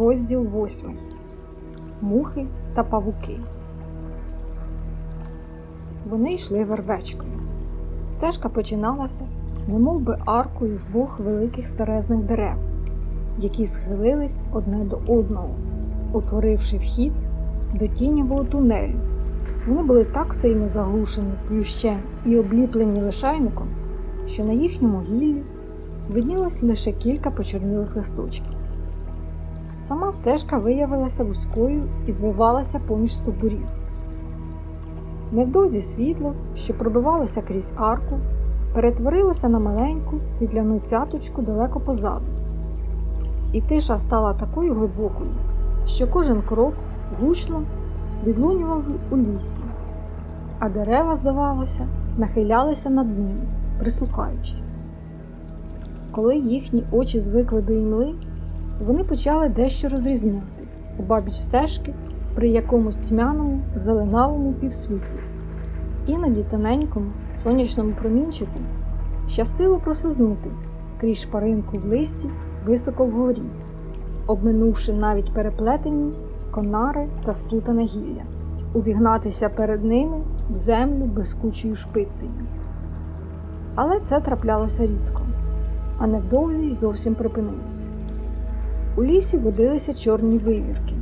Розділ восьмий Мухи та павуки. Вони йшли вервечкою. Стежка починалася, немов би аркою з двох великих старезних дерев, які схилились одне до одного, утворивши вхід до тіньового тунелю. Вони були так сильно заглушені плющем і обліплені лишайником, що на їхньому гіллі виднілось лише кілька почорнілих листочків. Сама стежка виявилася вузькою і звивалася поміж стовбурів. Невдовзі світло, що пробивалося крізь арку, перетворилося на маленьку світляну цяточку далеко позаду. І тиша стала такою глибокою, що кожен крок гучно відлунював у лісі, а дерева, здавалося, нахилялися над ними, прислухаючись. Коли їхні очі звикли до імли, вони почали дещо розрізняти у бабіч стежки при якомусь тьмяному, зеленавому півсвітлі. Іноді тоненькому сонячному промінчику щастило прослизнути крізь шпаринку в листі високо вгорі, обминувши навіть переплетені конари та сплутане гілля, увігнатися перед ними в землю блискучою шпицею. Але це траплялося рідко, а невдовзі й зовсім припинилося. У лісі водилися чорні вивірки.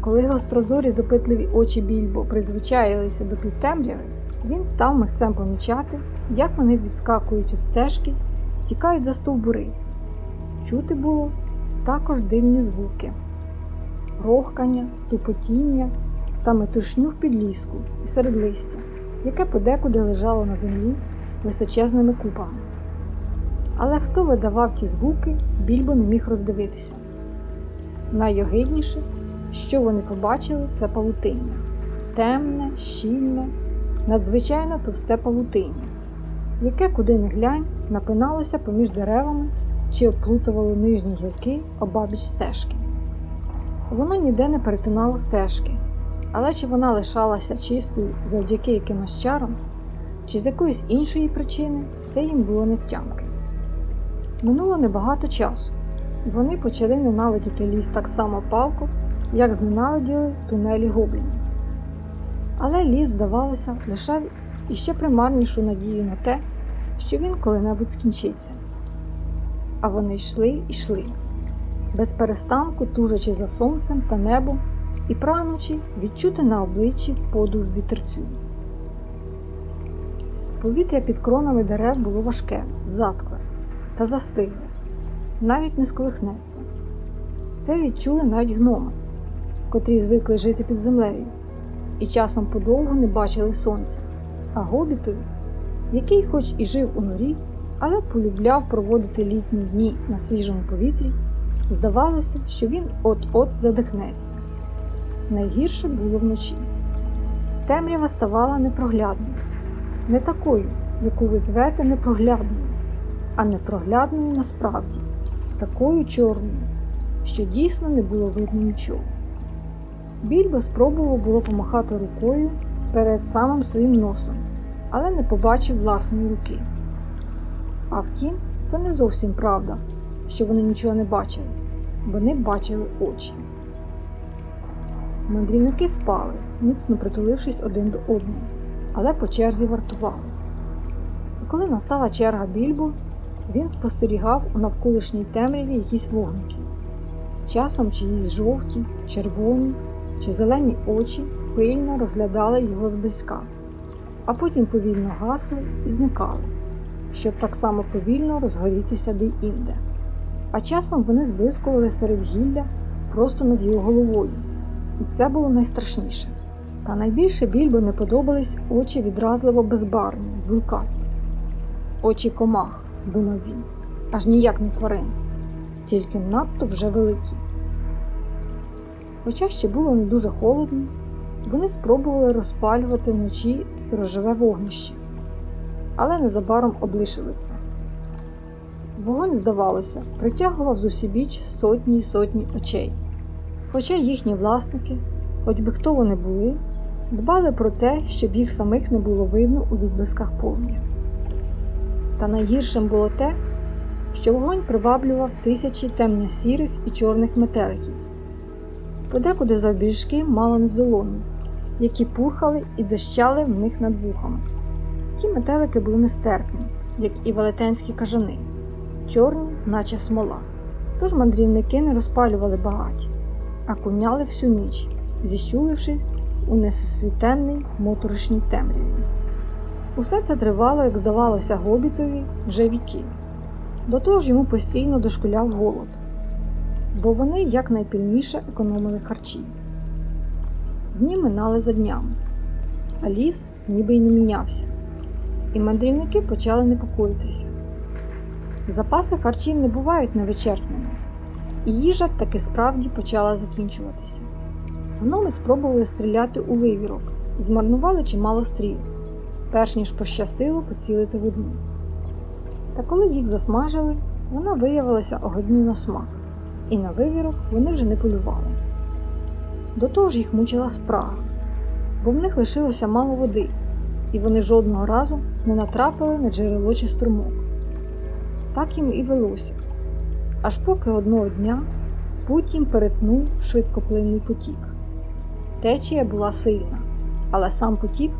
Коли гострозорі допитливі очі більбо призвичаїлися до півтемряви, він став михцем помічати, як вони відскакують від стежки і тікають за стовбури. Чути було також дивні звуки, рохкання, тупотіння та метушню в підліску і серед листя, яке подекуди лежало на землі височезними купами. Але хто видавав ті звуки, більбо не міг роздивитися. Найогидніше, що вони побачили, це павутиння темне, щільне, надзвичайно товсте павутиння, яке, куди не глянь, напиналося поміж деревами чи оплутувало нижні гілки обабіч стежки. Воно ніде не перетинало стежки, але чи вона лишалася чистою завдяки якимось чарам, чи з якоїсь іншої причини, це їм було не втямки. Минуло небагато часу, і вони почали ненавидіти ліс так само палко, як зненавиділи тунелі гоблінів. Але ліс, здавалося, лишав іще примарнішу надію на те, що він коли-небудь скінчиться. А вони йшли і йшли, без перестанку тужачи за сонцем та небом і прагнучи відчути на обличчі подув вітерцю. Повітря під кронами дерев було важке, заткле та застигле, навіть не сколихнеться. Це відчули навіть гноми, котрі звикли жити під землею і часом подовго не бачили сонця, а гобітові, який, хоч і жив у норі, але полюбляв проводити літні дні на свіжому повітрі, здавалося, що він от-от задихнеться. Найгірше було вночі. Темрява ставала непроглядною, не такою, яку ви звете непроглядною, а непроглядною насправді, такою чорною, що дійсно не було видно нічого. Більбо спробував було помахати рукою перед самим своїм носом, але не побачив власної руки. А втім, це не зовсім правда, що вони нічого не бачили, вони бачили очі. Мандрівники спали, міцно притулившись один до одного, але по черзі вартували. І коли настала черга більбо, він спостерігав у навколишній темряві якісь вогники. Часом чиїсь жовті, червоні чи зелені очі пильно розглядали його зблизька, а потім повільно гасли і зникали, щоб так само повільно розгорітися де-інде. А часом вони зблискували серед гілля просто над його головою, і це було найстрашніше. Та найбільше більбо не подобались очі відразливо безбарвні, буркаті. Очі комах думав він, аж ніяк не тварин, тільки надто вже великі. Хоча ще було не дуже холодно, вони спробували розпалювати вночі сторожове вогнище, але незабаром облишили це. Вогонь, здавалося, притягував з усібіч сотні й сотні очей, хоча їхні власники, хоч би хто вони були, дбали про те, щоб їх самих не було видно у відблисках полум'я. Та найгіршим було те, що вогонь приваблював тисячі темно-сірих і чорних метеликів, подекуди завбільшки мало не з які пурхали і дзищали в них над вухами. Ті метелики були нестерпні, як і велетенські кажани, чорні, наче смола. Тож мандрівники не розпалювали багаті, а куняли всю ніч, зіщулившись у несосвітенний моторошній темряві. Усе це тривало, як здавалося, гобітові вже віки. До того ж йому постійно дошкуляв голод, бо вони якнайпільніше економили харчі. Дні минали за днями, а ліс ніби й не мінявся, і мандрівники почали непокоїтися. Запаси харчів не бувають невичерпними, і їжа таки справді почала закінчуватися. Гноми спробували стріляти у вивірок змарнували чимало стріл, перш ніж пощастило поцілити в одну. Та коли їх засмажили, вона виявилася огидною на смак, і на вивірок вони вже не полювали. До того ж їх мучила спрага, бо в них лишилося мало води, і вони жодного разу не натрапили на джерело чи струмок. Так їм і велося, аж поки одного дня путь їм перетнув швидкоплинний потік. Течія була сильна, але сам потік,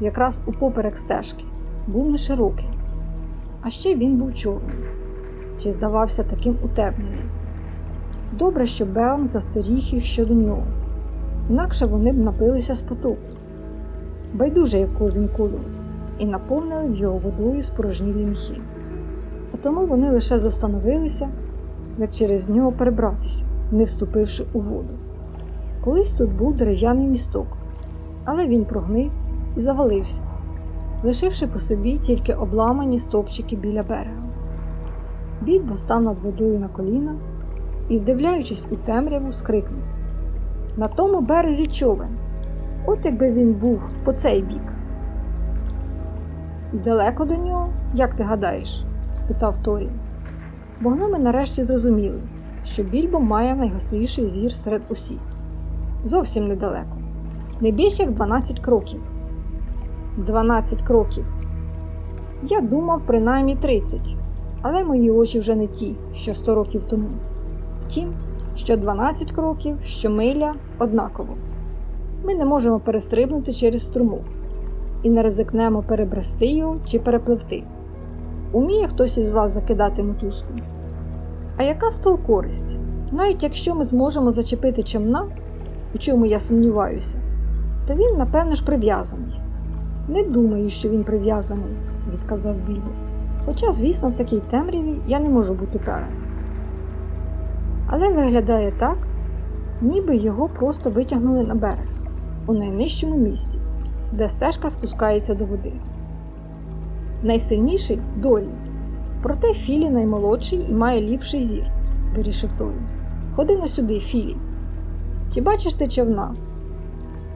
якраз упоперек стежки, був не широкий. А ще він був чорним, чи здавався таким утепненим. Добре, що Беон застеріг їх щодо нього, інакше вони б напилися з потоку, байдуже якого він кольору, і наповнили його водою спорожнілі міхи. А тому вони лише застановилися, як через нього перебратися, не вступивши у воду. Колись тут був дерев'яний місток, але він прогнив і завалився, лишивши по собі тільки обламані стовпчики біля берега. Більбо став над водою на коліна і, вдивляючись у темряву, скрикнув На тому березі човен. От якби він був по цей бік. І далеко до нього, як ти гадаєш? спитав Торі. Бо гноми нарешті зрозуміли, що більбо має найгостріший зір серед усіх. Зовсім недалеко. Не більше як 12 кроків. 12 кроків. Я думав, принаймні 30, але мої очі вже не ті, що 100 років тому. Втім, що 12 кроків, що миля однаково. Ми не можемо перестрибнути через струмок і не ризикнемо перебрести його чи перепливти. Уміє хтось із вас закидати мотузку? А яка з того користь? Навіть якщо ми зможемо зачепити чемна, у чому я сумніваюся, то він, напевно ж, прив'язаний. Не думаю, що він прив'язаний, відказав Більбо. Хоча, звісно, в такій темряві я не можу бути певен. Але виглядає так, ніби його просто витягнули на берег у найнижчому місці, де стежка спускається до води. Найсильніший Дорі. Проте Філі наймолодший і має ліпший зір, вирішив Торі. Ходи на сюди, Філі. Чи бачиш ти човна,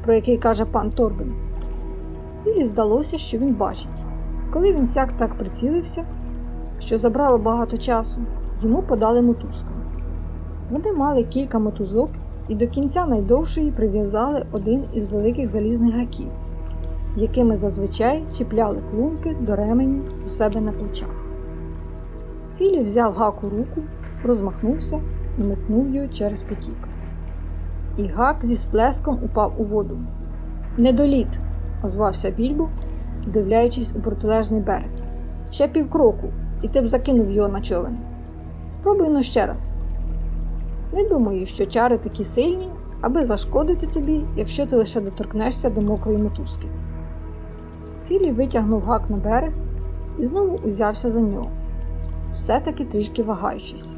про який каже пан Торбин? Філі здалося, що він бачить. Коли він сяк так прицілився, що забрало багато часу, йому подали мотузку. Вони мали кілька мотузок і до кінця найдовшої прив'язали один із великих залізних гаків, якими зазвичай чіпляли клунки до ремені у себе на плечах. Філі взяв гак у руку, розмахнувся і метнув його через потік. І гак зі сплеском упав у воду. Недоліт, озвався більбо, вдивляючись у протилежний берег. Ще півкроку, і ти б закинув його на човен. Спробуй но ще раз. Не думаю, що чари такі сильні, аби зашкодити тобі, якщо ти лише доторкнешся до мокрої мотузки. Філі витягнув гак на берег і знову узявся за нього, все-таки трішки вагаючись.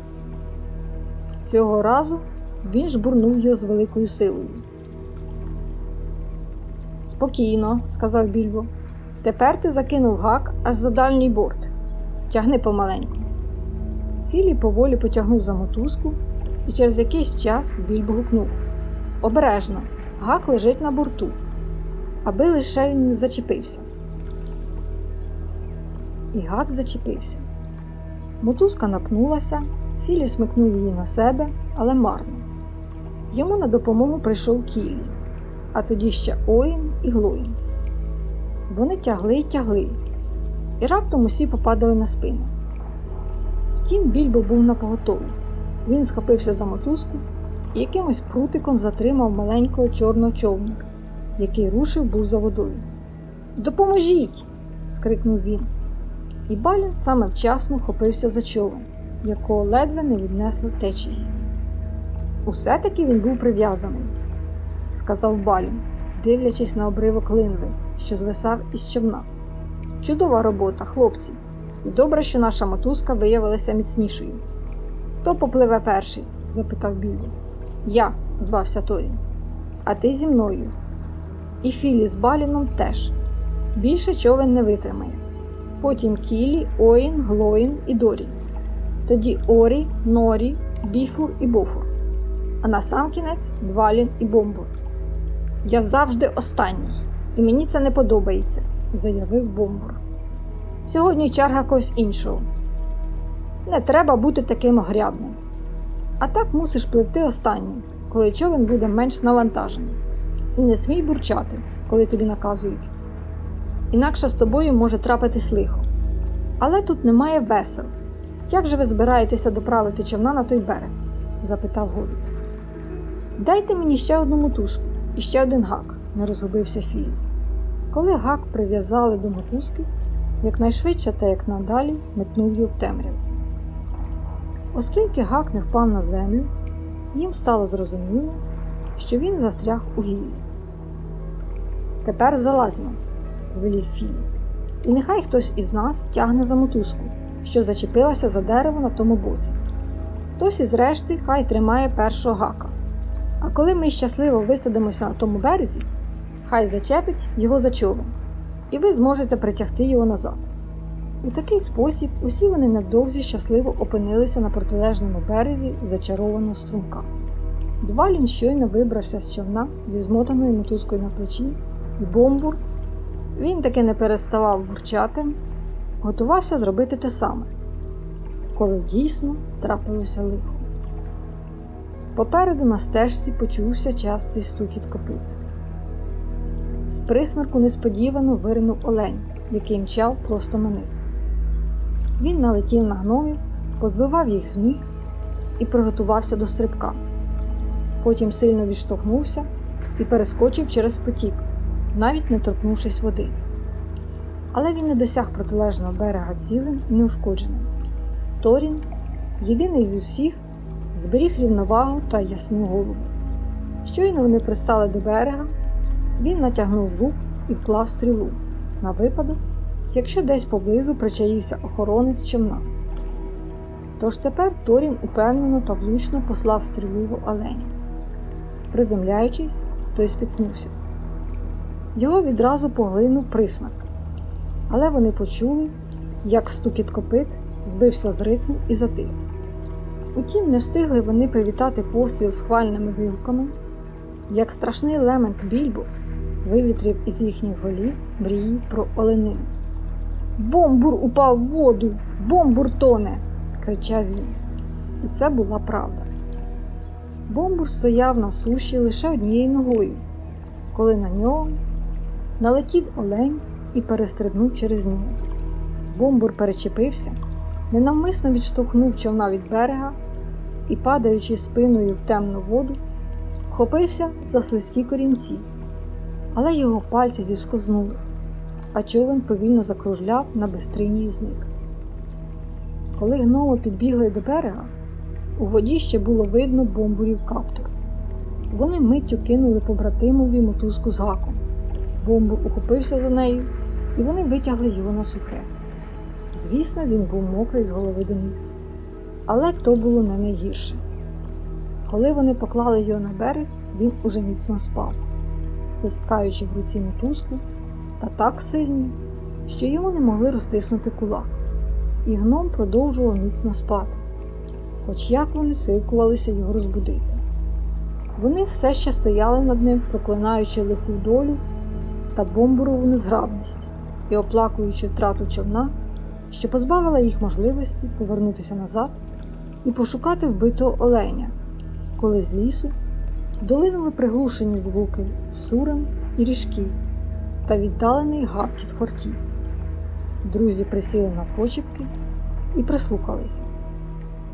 Цього разу він жбурнув його з великою силою. Спокійно, сказав більбо. Тепер ти закинув гак аж за дальній борт. Тягни помаленьку. Філі поволі потягнув за мотузку, і через якийсь час більбо гукнув Обережно, гак лежить на борту, аби лише він не зачепився. І гак зачепився. Мотузка напнулася, Філі смикнув її на себе, але марно. Йому на допомогу прийшов Кіллі, а тоді ще Оїн і Глоїн. Вони тягли й тягли, і раптом усі попадали на спину. Втім, більбо був напоготові. Він схопився за мотузку і якимось прутиком затримав маленького чорного човника, який рушив був за водою. Допоможіть! скрикнув він. І Балін саме вчасно хопився за човен, якого ледве не віднесло течії. Усе таки він був прив'язаний, сказав Балін, дивлячись на обривок линви, що звисав із човна. Чудова робота, хлопці, і добре, що наша мотузка виявилася міцнішою. Хто попливе перший? запитав Біллі. Я, звався Торін. А ти зі мною. І Філі з Баліном теж. Більше човен не витримає. Потім Кілі, Оїн, Глоїн і Дорін. Тоді Орі, Норі, Біфур і Бофур. А на сам кінець Двалін і Бомбур. Я завжди останній, і мені це не подобається, заявив Бомбур. Сьогодні черга когось іншого. Не треба бути таким огрядним. А так мусиш пливти останнім, коли човен буде менш навантажений. І не смій бурчати, коли тобі наказують. Інакше з тобою може трапитись лихо. Але тут немає весел. Як же ви збираєтеся доправити човна на той берег? запитав Говіт. Дайте мені ще одну мотузку і ще один гак, не розгубився Філь. Коли гак прив'язали до мотузки, якнайшвидше та як надалі метнув його в темряву. Оскільки гак не впав на землю, їм стало зрозуміло, що він застряг у гіллі. Тепер залазьмо, звелів Філі, і нехай хтось із нас тягне за мотузку, що зачепилася за дерево на тому боці. Хтось із решти хай тримає першого гака. А коли ми щасливо висадимося на тому березі, хай зачепить його за човен, і ви зможете притягти його назад. У такий спосіб усі вони невдовзі щасливо опинилися на протилежному березі зачарованого струмка. Двалін щойно вибрався з човна зі змотаною мотузкою на плечі, і бомбур, він таки не переставав бурчати, готувався зробити те саме, коли дійсно трапилося лихо. Попереду на стежці почувся частий стукіт копит. З присмерку несподівано виринув олень, який мчав просто на них. Він налетів на гномів, позбивав їх з ніг і приготувався до стрибка. Потім сильно відштовхнувся і перескочив через потік, навіть не торкнувшись води. Але він не досяг протилежного берега цілим і неушкодженим. Торін, єдиний з усіх, зберіг рівновагу та ясну голову. Щойно вони пристали до берега, він натягнув лук і вклав стрілу на випадок, якщо десь поблизу причаївся охоронець човна. Тож тепер Торін упевнено та влучно послав стрілу в оленя. Приземляючись, той спіткнувся. Його відразу поглинув присмак, але вони почули, як стукіт копит збився з ритму і затих. Утім, не встигли вони привітати постріл з хвальними вигуками, як страшний лемент більбо вивітрив із їхніх голів мрії про оленину. Бомбур упав в воду, бомбур тоне, кричав він. І це була правда. Бомбур стояв на суші лише однією ногою, коли на нього налетів олень і перестрибнув через нього. Бомбур перечепився, ненавмисно відштовхнув човна від берега і, падаючи спиною в темну воду, хопився за слизькі корінці, але його пальці зівскознули, а човен повільно закружляв на безстрині і зник. Коли гноми підбігли до берега, у воді ще було видно бомбурів каптур. Вони миттю кинули побратимові мотузку з гаком. Бомбур ухопився за нею, і вони витягли його на сухе. Звісно, він був мокрий з голови до ніг. Але то було не найгірше. Коли вони поклали його на берег, він уже міцно спав, стискаючи в руці мотузку та так сильно, що йому не могли розтиснути кулак, і гном продовжував міцно спати, хоч як вони силкувалися його розбудити. Вони все ще стояли над ним, проклинаючи лиху долю та бомбурову незграбність і оплакуючи втрату човна, що позбавила їх можливості повернутися назад і пошукати вбитого оленя, коли з лісу долинули приглушені звуки сурем і ріжків та віддалений гавкіт хортів. Друзі присіли на почіпки і прислухалися.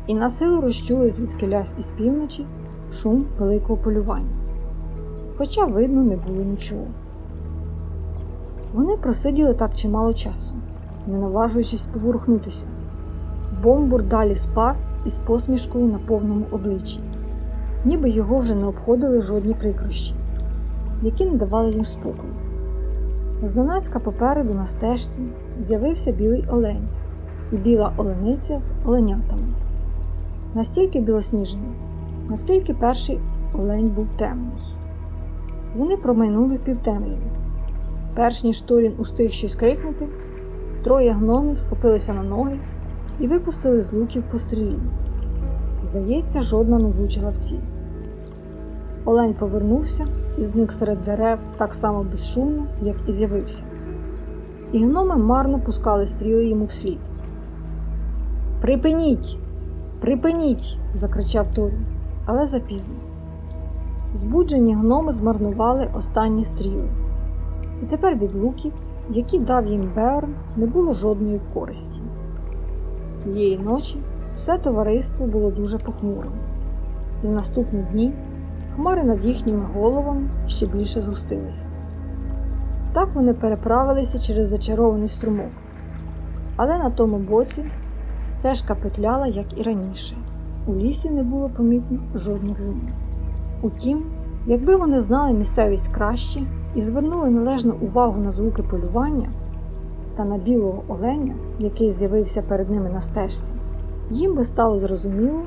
і на силу розчули звідкилясь із півночі шум великого полювання. Хоча видно не було нічого. Вони просиділи так чимало часу, не наважуючись поворухнутися. Бомбур далі спав із посмішкою на повному обличчі, ніби його вже не обходили жодні прикрощі, які не давали їм спокою. Зненацька попереду на стежці з'явився білий олень і біла олениця з оленятами. Настільки білосніжені, наскільки перший олень був темний. Вони промайнули в півтемряві. Перш ніж Торін устиг щось крикнути, троє гномів схопилися на ноги і випустили з луків пострілів. Здається, жодна не влучила в ціль. Олень повернувся і зник серед дерев так само безшумно, як і з'явився. І гноми марно пускали стріли йому вслід. Припиніть! Припиніть! закричав Торін, але запізно. Збуджені гноми змарнували останні стріли, і тепер від луків, які дав їм Беорн, не було жодної користі. Тієї ночі все товариство було дуже похмурим, і в наступні дні хмари над їхніми головами ще більше згустилися. Так вони переправилися через зачарований струмок, але на тому боці стежка петляла, як і раніше. У лісі не було помітно жодних змін. Утім, якби вони знали місцевість краще і звернули належну увагу на звуки полювання та на білого оленя, який з'явився перед ними на стежці, їм би стало зрозуміло,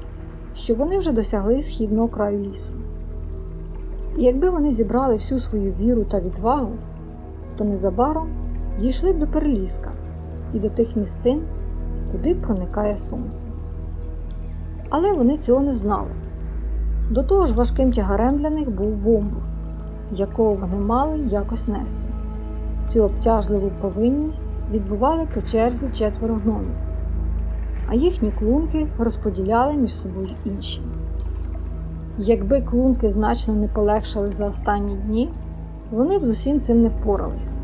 що вони вже досягли східного краю лісу. І якби вони зібрали всю свою віру та відвагу, то незабаром дійшли б до переліска і до тих місцин, куди проникає сонце. Але вони цього не знали. До того ж важким тягарем для них був бомбур, якого вони мали якось нести. Цю обтяжливу повинність відбували по черзі четверо гномів, а їхні клунки розподіляли між собою інші. Якби клунки значно не полегшали за останні дні, вони б з усім цим не впорались.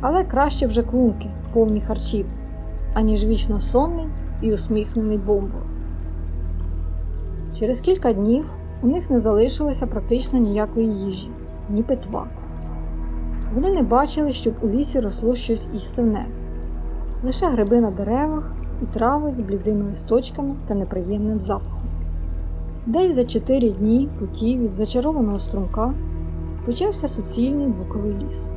Але краще вже клунки, повні харчів, аніж вічно сонний і усміхнений бомбур. Через кілька днів у них не залишилося практично ніякої їжі, ні питва. Вони не бачили, щоб у лісі росло щось істинне, лише гриби на деревах і трави з блідими листочками та неприємним запахом. Десь за чотири дні путі від зачарованого струмка почався суцільний буковий ліс.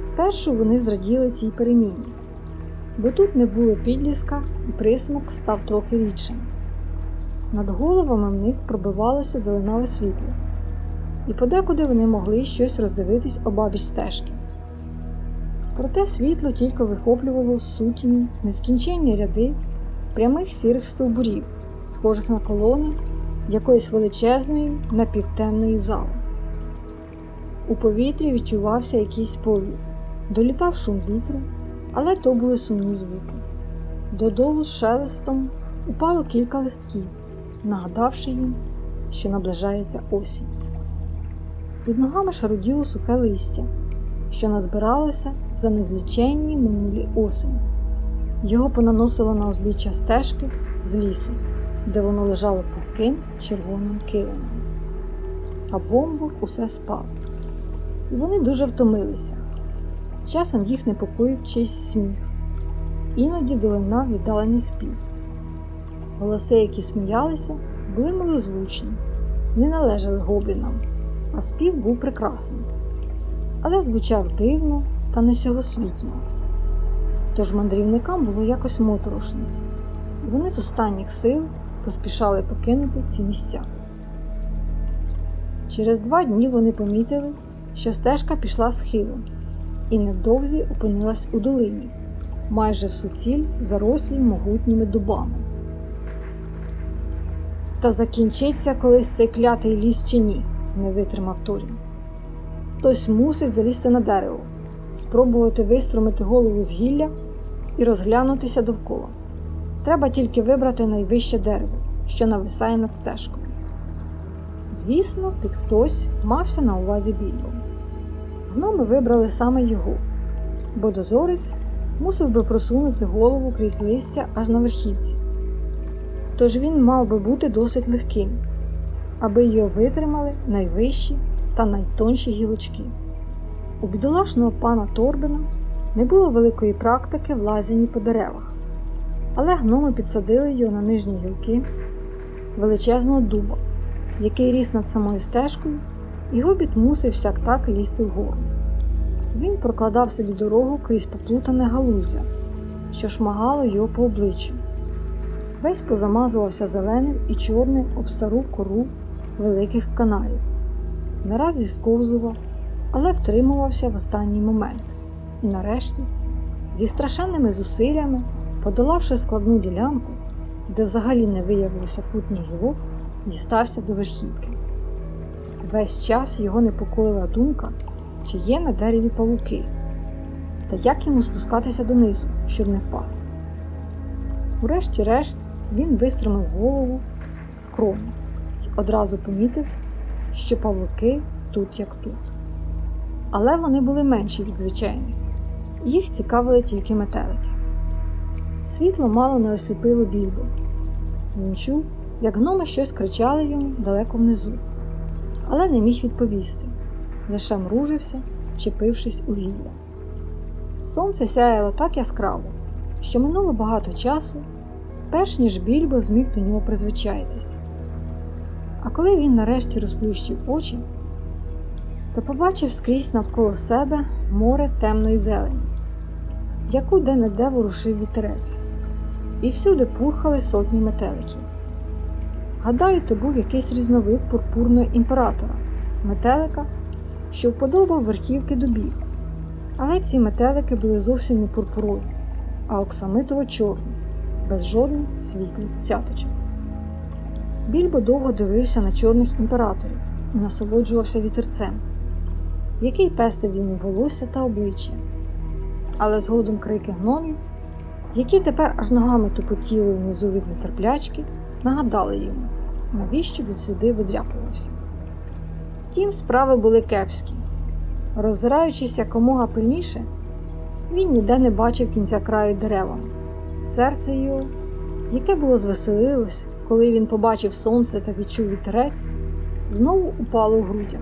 Спершу вони зраділи цій переміні, бо тут не було підліска і присмак став трохи рідшим. Над головами в них пробивалося зеленаве світло, і подекуди вони могли щось роздивитись обабіч стежки. Проте світло тільки вихоплювало з сутіні нескінченні ряди прямих сірих стовбурів, схожих на колони якоїсь величезної напівтемної зали. У повітрі відчувався якийсь повір, долітав шум вітру, але то були сумні звуки. Додолу з шелестом упало кілька листків нагадавши їм, що наближається осінь. Під ногами шаруділо сухе листя, що назбиралося за незліченні минулі осені. Його понаносило на узбіччя стежки з лісу, де воно лежало пухким червоним килимом. А бомбур усе спав. І вони дуже втомилися. Часом їх непокоїв чийсь сміх, іноді долинав віддалений спів. Голоси, які сміялися, були милозвучні, не належали гоблінам, а спів був прекрасний, але звучав дивно та не сьогосвітньо. Тож мандрівникам було якось моторошно, і вони з останніх сил поспішали покинути ці місця. Через два дні вони помітили, що стежка пішла схилом, і невдовзі опинилась у долині, майже в суціль зарослій могутніми дубами. Та закінчиться колись цей клятий ліс чи ні, не витримав Торін. Хтось мусить залізти на дерево, спробувати виструмити голову з гілля і розглянутися довкола. Треба тільки вибрати найвище дерево, що нависає над стежкою. Звісно, під хтось мався на увазі Більбо. Гноми вибрали саме його, бо дозорець мусив би просунути голову крізь листя аж на верхівці. тож він мав би бути досить легким, аби його витримали найвищі та найтонші гілочки. У бідолашного пана Торбина не було великої практики в лазінні по деревах, але гноми підсадили його на нижні гілки величезного дуба, який ріс над самою стежкою, і гобіт мусив сяк так лізти вгору. Він прокладав собі дорогу крізь поплутане галуздя, що шмагало його по обличчю. Весь позамазувався зеленим і чорним об стару кору великих канарів. Нараз зісковзував, але втримувався в останній момент і, нарешті, зі страшенними зусиллями, подолавши складну ділянку, де взагалі не виявилося путніх гілок, дістався до верхівки. Весь час його непокоїла думка, чи є на дереві павуки, та як йому спускатися донизу, щоб не впасти. Урешті-решт він вистромив голову з крону і одразу помітив, що павуки тут як тут. Але вони були менші від звичайних, їх цікавили тільки метелики. Світло мало не осліпило більбо. Він чув, як гноми щось кричали йому далеко внизу, але не міг відповісти, лише мружився, вчепившись у гілля. Сонце сяяло так яскраво, що минуло багато часу, перш ніж більбо зміг до нього призвичаїтись. А коли він нарешті розплющив очі, то побачив скрізь навколо себе море темної зелені, яку де-не-де ворушив вітерець, і всюди пурхали сотні метеликів. Гадаю, то був якийсь різновид пурпурного імператора, метелика, що вподобав верхівки дубів. Але ці метелики були зовсім не пурпурові, а оксамитово чорні, без жодних світлих цяточок. Більбо довго дивився на чорних імператорів і насолоджувався вітерцем, який пестив йому волосся та обличчя. Але згодом крики гномів, які тепер аж ногами тупотіли внизу від нетерплячки, нагадали йому, навіщо він сюди видряпувався. Втім, справи були кепські. Роззираючись якомога пильніше, він ніде не бачив кінця краю деревам. Серце його, яке було звеселилось, коли він побачив сонце та відчув вітерець, знову упало в грудях.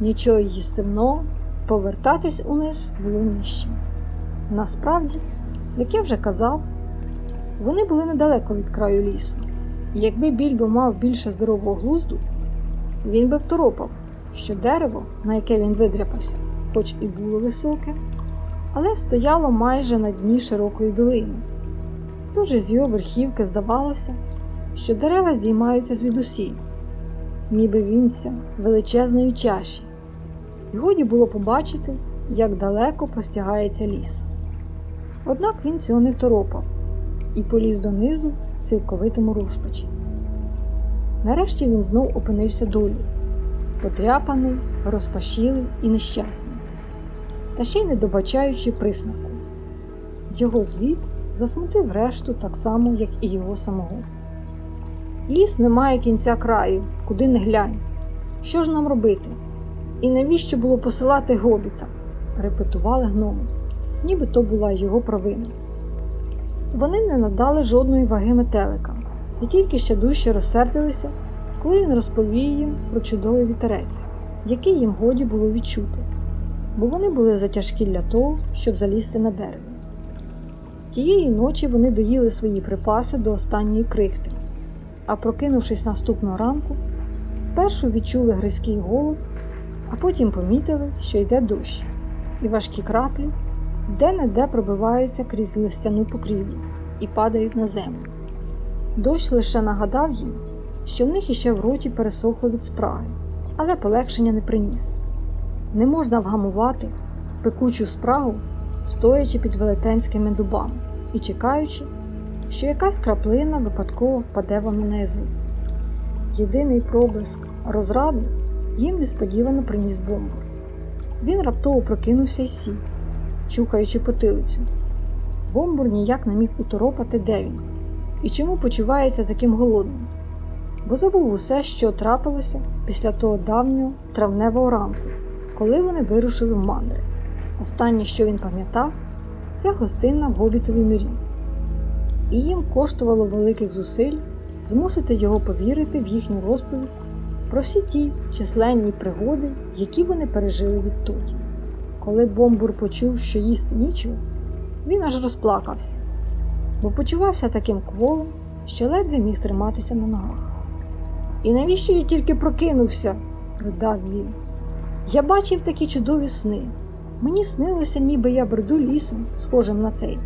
Нічого їстивного, повертатись униз було ніщо. Насправді, як я вже казав, вони були недалеко від краю лісу, і якби більбо мав більше здорового глузду, він би второпав, що дерево, на яке він видряпався, хоч і було високе, але стояло майже на дні широкої долини. Тож з його верхівки здавалося, що дерева здіймаються звідусіль, ніби вінця величезної чаші, і годі було побачити, як далеко простягається ліс. Однак він цього не второпав і поліз донизу в цілковитому розпачі. Нарешті він знов опинився долі, подряпаний, розпашілий і нещасний, та ще й не добачаючи присмерку. Його звіт засмутив решту так само, як і його самого. Ліс не має кінця краю, куди не глянь. Що ж нам робити? І навіщо було посилати гобіта? репетували гноми, ніби то була його провина. Вони не надали жодної ваги метеликам і тільки ще дужче розсердилися, коли він розповів їм про чудовий вітерець, який їм годі було відчути, бо вони були затяжкі для того, щоб залізти на дерево. Тієї ночі вони доїли свої припаси до останньої крихти, а прокинувшись наступного ранку, спершу відчули гризький голод, а потім помітили, що йде дощ, і важкі краплі де-не-де пробиваються крізь листяну покрівлю і падають на землю. Дощ лише нагадав їм, що в них іще в роті пересохло від спраги, але полегшення не приніс. Не можна вгамувати пекучу спрагу, стоячи під велетенськими дубами і чекаючи, що якась краплина випадково впаде вам на язик. Єдиний проблиск розради їм несподівано приніс бомбур. Він раптово прокинувся й сів, чухаючи потилицю. Бомбур ніяк не міг уторопати, де він і чому почувається таким голодним, бо забув усе, що трапилося після того давнього травневого ранку, коли вони вирушили в мандри. Останнє, що він пам'ятав, це гостинна в гобітовій норі. І їм коштувало великих зусиль змусити його повірити в їхню розповідь про всі ті численні пригоди, які вони пережили відтоді. Коли Бомбур почув, що їсти нічого, він аж розплакався, бо почувався таким кволим, що ледве міг триматися на ногах. І навіщо я тільки прокинувся? ридав він. Я бачив такі чудові сни. Мені снилося, ніби я бреду лісом, схожим на цей,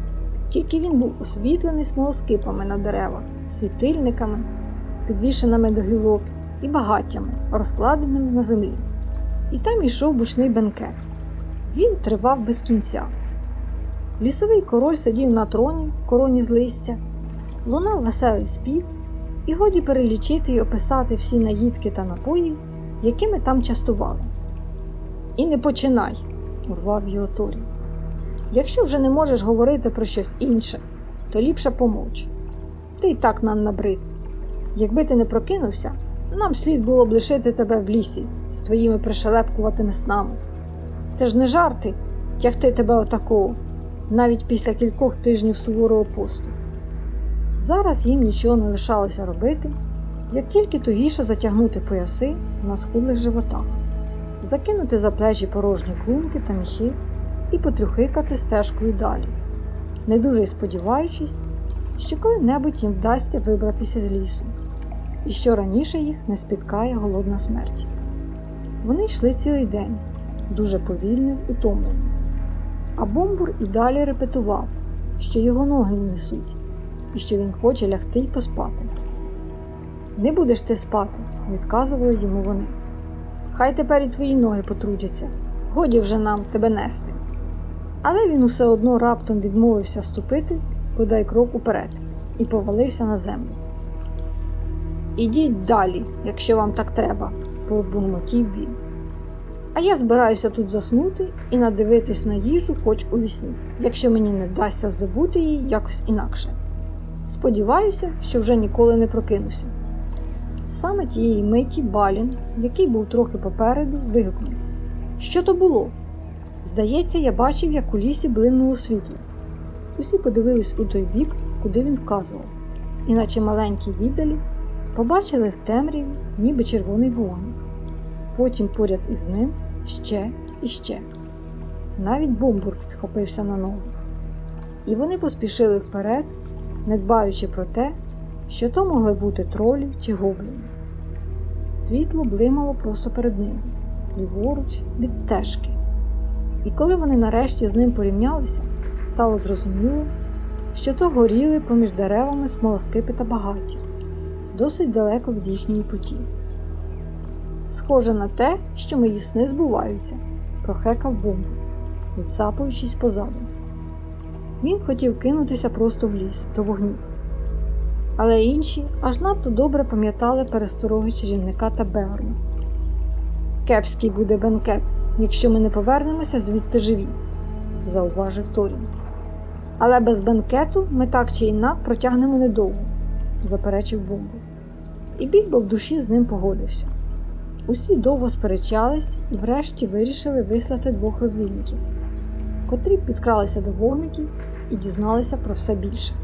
тільки він був освітлений смолоскипами на деревах, світильниками, підвішеними до гілок і багаттями, розкладеними на землі. І там йшов бучний бенкет. Він тривав без кінця. Лісовий король сидів на троні в короні з листя, лунав веселий спів, і годі перелічити й описати всі наїдки та напої, якими там частували. І не починай, урвав його Торі. Якщо вже не можеш говорити про щось інше, то ліпше помовч. Ти й так нам набрид. Якби ти не прокинувся, нам слід було б лишити тебе в лісі з твоїми пришелепкуватими снами. Це ж не жарти тягти тебе отакого, навіть після кількох тижнів суворого посту. Зараз їм нічого не лишалося робити, як тільки тугіше затягнути пояси на схудлих животах, закинути за плечі порожні клунки та міхи і потрюхикати стежкою далі, не дуже сподіваючись, що коли-небудь їм вдасться вибратися з лісу, і що раніше їх не спіткає голодна смерть. Вони йшли цілий день, дуже повільно й утомлені, а бомбур і далі репетував, що його ноги не несуть і що він хоче лягти й поспати. Не будеш ти спати, відказували йому вони. Хай тепер і твої ноги потрудяться, годі вже нам тебе нести. Але він усе одно раптом відмовився ступити, подай крок уперед, і повалився на землю. Ідіть далі, якщо вам так треба, пробурмотів він. А я збираюся тут заснути і надивитись на їжу хоч у вісні, якщо мені не вдасться здобути її якось інакше. Сподіваюся, що вже ніколи не прокинуся. Саме тієї миті Балін, який був трохи попереду, вигукнув Що то було? Здається, я бачив, як у лісі блимнуло світло. Усі подивились у той бік, куди він вказував, іначе маленькі віддалі побачили в темряві, ніби червоний вогник. Потім поряд із ним ще і ще. Навіть бомбур підхопився на ноги. І вони поспішили вперед не дбаючи про те, що то могли бути тролі чи гобліни. Світло блимало просто перед ними, ліворуч від стежки. І коли вони нарешті з ним порівнялися, стало зрозуміло, що то горіли поміж деревами смолоскипи та багаття, досить далеко від їхньої путі. Схоже на те, що мої сни збуваються, прохекав бомбу, відсапуючись позаду. Він хотів кинутися просто в ліс до вогнів. Але інші аж надто добре пам'ятали перестороги чарівника та Беорна. Кепський буде бенкет, якщо ми не повернемося звідти живі, зауважив Торін. Але без бенкету ми так чи інак протягнемо недовго, заперечив Бомбо. І більбо в душі з ним погодився. Усі довго сперечались і врешті вирішили вислати двох розвідників, котрі підкралися до вогників і дізналися про все більше.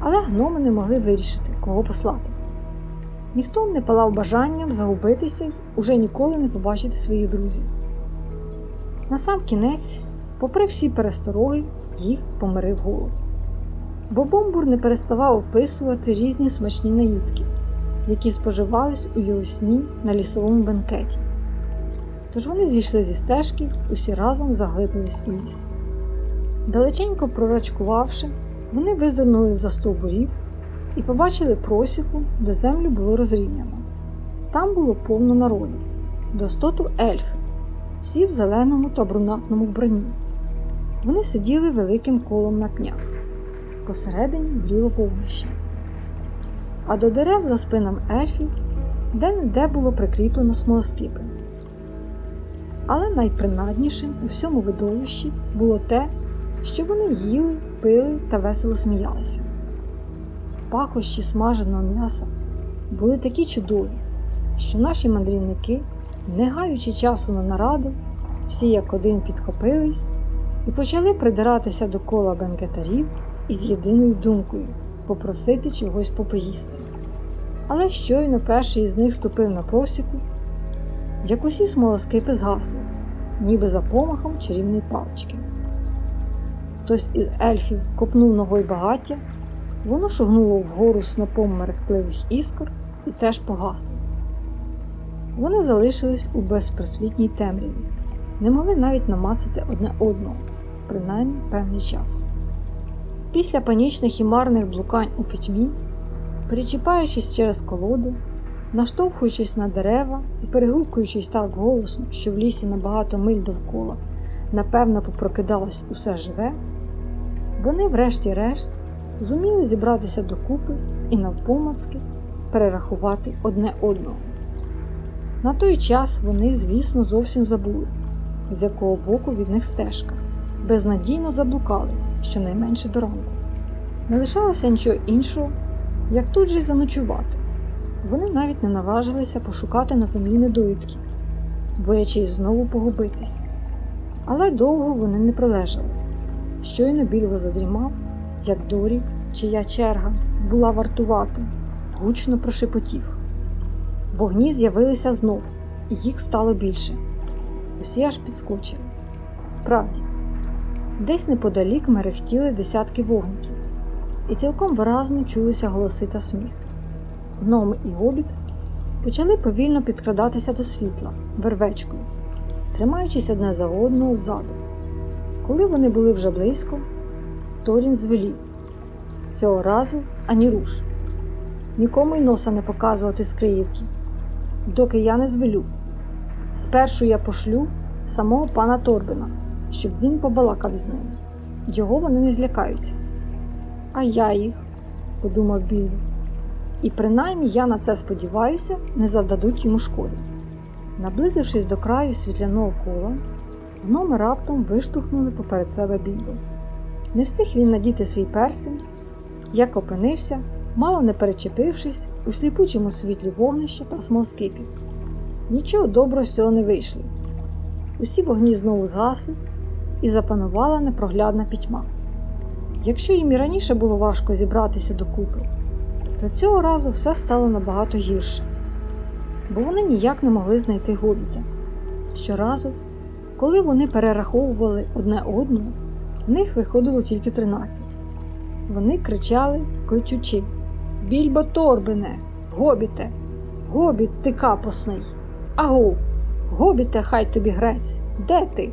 Але гноми не могли вирішити, кого послати. Ніхто не палав бажанням загубитися й уже ніколи не побачити своїх друзів. На сам кінець, попри всі перестороги, їх помирив голод. Бо бомбур не переставав описувати різні смачні наїдки, які споживались у його сні на лісовому бенкеті. Тож вони зійшли зі стежки, усі разом заглибились у ліс. Далеченько прорачкувавши, вони визирнули за стовбурів і побачили просіку, де землю було розрівняно. Там було повно народу, достоту ельфи, всі в зеленому та брунатному вбранні. Вони сиділи великим колом на пнях. Посередині гріло вогнище. А до дерев за спинами ельфів де-не-де було прикріплено смолоскипи. Але найпринаднішим у всьому видовищі було те, що вони їли, пили та весело сміялися. Пахощі смаженого м'яса були такі чудові, що наші мандрівники, не гаючи часу на нараду, всі як один підхопились і почали придиратися до кола бенкетарів із єдиною думкою попросити чогось попоїсти. Але щойно перший із них ступив на просіку, як усі смолоскипи згасли, ніби за помахом чарівної палички. Хтось із ельфів копнув ногою багаття, воно шугнуло вгору снопом мерехтливих іскор і теж погасло. Вони залишились у безпросвітній темряві, не могли навіть намацати одне одного, принаймні певний час. Після панічних і марних блукань у пітьмі, перечіпаючись через колоду, наштовхуючись на дерева і перегукуючись так голосно, що в лісі на багато миль довкола, напевно, попрокидалось усе живе, вони, врешті-решт, зуміли зібратися докупи і навпомацки перерахувати одне одного. На той час вони, звісно, зовсім забули, з якого боку від них стежка, безнадійно заблукали щонайменше до ранку. Не лишалося нічого іншого, як тут же й заночувати. Вони навіть не наважилися пошукати на землі недоїдків, боячись знову погубитись. Але довго вони не пролежали. Щойно більво задрімав, як дорі, чия черга була вартувати, гучно прошепотів. Вогні з'явилися знов, і їх стало більше. Усі аж підскочили. Справді, десь неподалік мерехтіли десятки вогників, і цілком виразно чулися голоси та сміх. Гноми і гобіт почали повільно підкрадатися до світла вервечкою, тримаючись одне за одного ззаду. Коли вони були вже близько, Торін звелів цього разу ані руш, нікому й носа не показувати з Криївки, доки я не звелю. Спершу я пошлю самого пана Торбина, щоб він побалакав із ними. Його вони не злякаються. А я їх, подумав Біллі, і принаймні я на це сподіваюся, не завдадуть йому шкоди. Наблизившись до краю світляного кола, гноми раптом виштовхнули поперед себе Більбо. Не встиг він надіти свій перстень, як опинився, мало не перечепившись у сліпучому світлі вогнища та смолскипів. Нічого доброго з цього не вийшло. Усі вогні знову згасли і запанувала непроглядна пітьма. Якщо їм і раніше було важко зібратися докупи, то цього разу все стало набагато гірше, бо вони ніяк не могли знайти гобіта. Щоразу, коли вони перераховували одне одного, них виходило тільки тринадцять. Вони кричали, кличучи Більбо торбине, гобіте, гобіт ти капосний, агов, гобіте, хай тобі грець, де ти?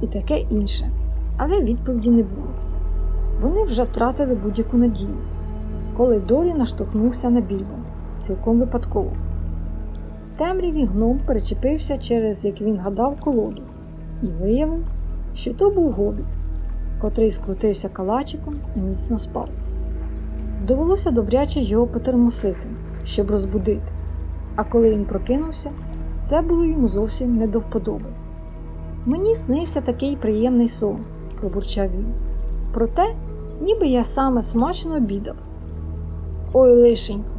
І таке інше, але відповіді не було. Вони вже втратили будь-яку надію, коли Дорі наштовхнувся на більбо, цілком випадково. В темряві гном перечепився через, як він гадав, колоду і виявив, що то був гобіт, котрий скрутився калачиком і міцно спав. Довелося добряче його потермосити, щоб розбудити, а коли він прокинувся, це було йому зовсім не до вподоби. Мені снився такий приємний сон, пробурчав він. Проте, ніби я саме смачно обідав. Ой, лишенько,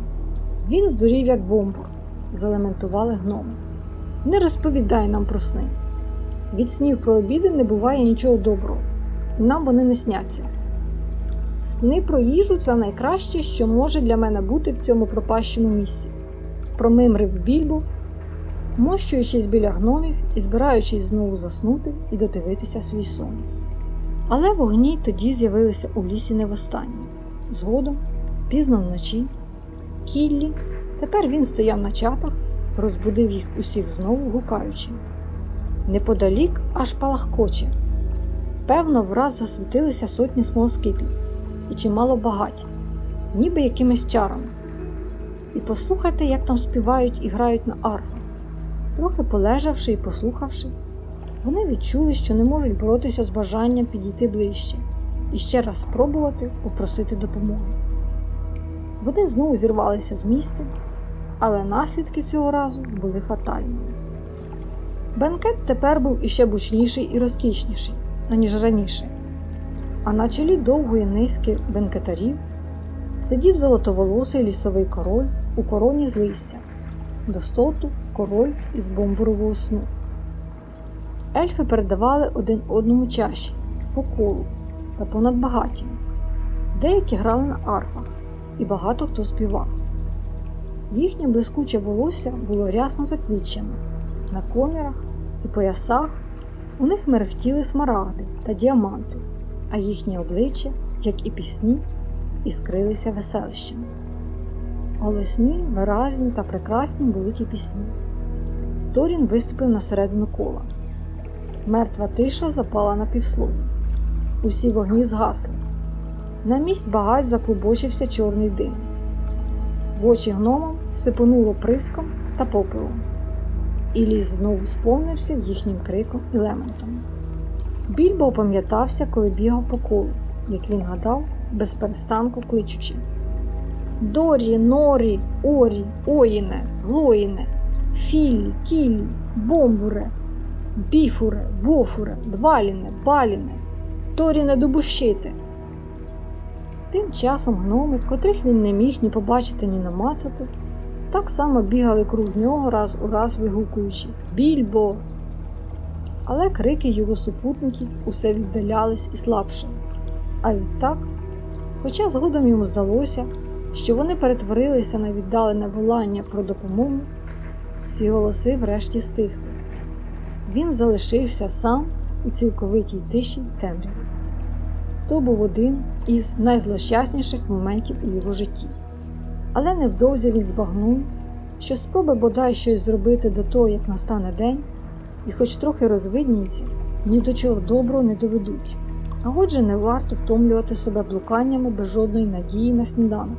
він здурів, як бомбур, залементували гноми. Не розповідай нам про сни. Від снів про обіди не буває нічого доброго, і нам вони не сняться. Сни про їжу це найкраще, що може для мене бути в цьому пропащому місці. Промимрив більбо, мощуючись біля гномів і збираючись знову заснути і додивитися свій сон. Але вогні тоді з'явилися у лісі не востаннє. Згодом, пізно вночі, кіллі, тепер він стояв на чатах, розбудив їх усіх знову, гукаючи. Неподалік аж палахкоче. Певно, враз засвітилися сотні смолоскипів і чимало багаття, ніби якимись чарами. І послухайте, як там співають і грають на арфах. Трохи полежавши і послухавши, вони відчули, що не можуть боротися з бажанням підійти ближче і ще раз спробувати попросити допомоги. Вони знову зірвалися з місця, але наслідки цього разу були фатальними. Бенкет тепер був іще бучніший і розкішніший, аніж раніше, а на чолі довгої низки бенкетарів сидів золотоволосий лісовий король у короні з листя, достоту король із бомбурового сну. Ельфи передавали один одному чаші по колу та понад багаттям. Деякі грали на арфах, і багато хто співав. Їхнє блискуче волосся було рясно заквічено. На комірах і поясах у них мерехтіли смарагди та діаманти, а їхні обличчя, як і пісні, іскрилися веселищами. Голосні, виразні та прекрасні були ті пісні. Торін виступив на середину кола. Мертва тиша запала на півслові. Усі вогні згасли. На місць багать заклубочився чорний дим. В очі гномам сипонуло приском та попелом, і ліс знову сповнився їхнім криком і лементом. Більбо опам'ятався, коли бігав по колу, як він гадав, без перестанку кличучи. Дорі, норі, орі, оїне, глоїне, філі, кілі, бомбуре, біфуре, бофуре, дваліне, баліне, торіне добущите. Тим часом гноми, котрих він не міг ні побачити, ні намацати, так само бігали круг нього раз у раз вигукуючи Більбо. Але крики його супутників усе віддалялись і слабшали. А відтак, хоча згодом йому здалося, що вони перетворилися на віддалене волання про допомогу, всі голоси врешті стихли. Він залишився сам у цілковитій тиші темряві. То був один із найзлощасніших моментів у його житті. Але невдовзі він збагнув, що спроби бодай щось зробити до того, як настане день, і хоч трохи розвидніється, ні до чого доброго не доведуть. А отже, не варто втомлювати себе блуканнями без жодної надії на сніданок,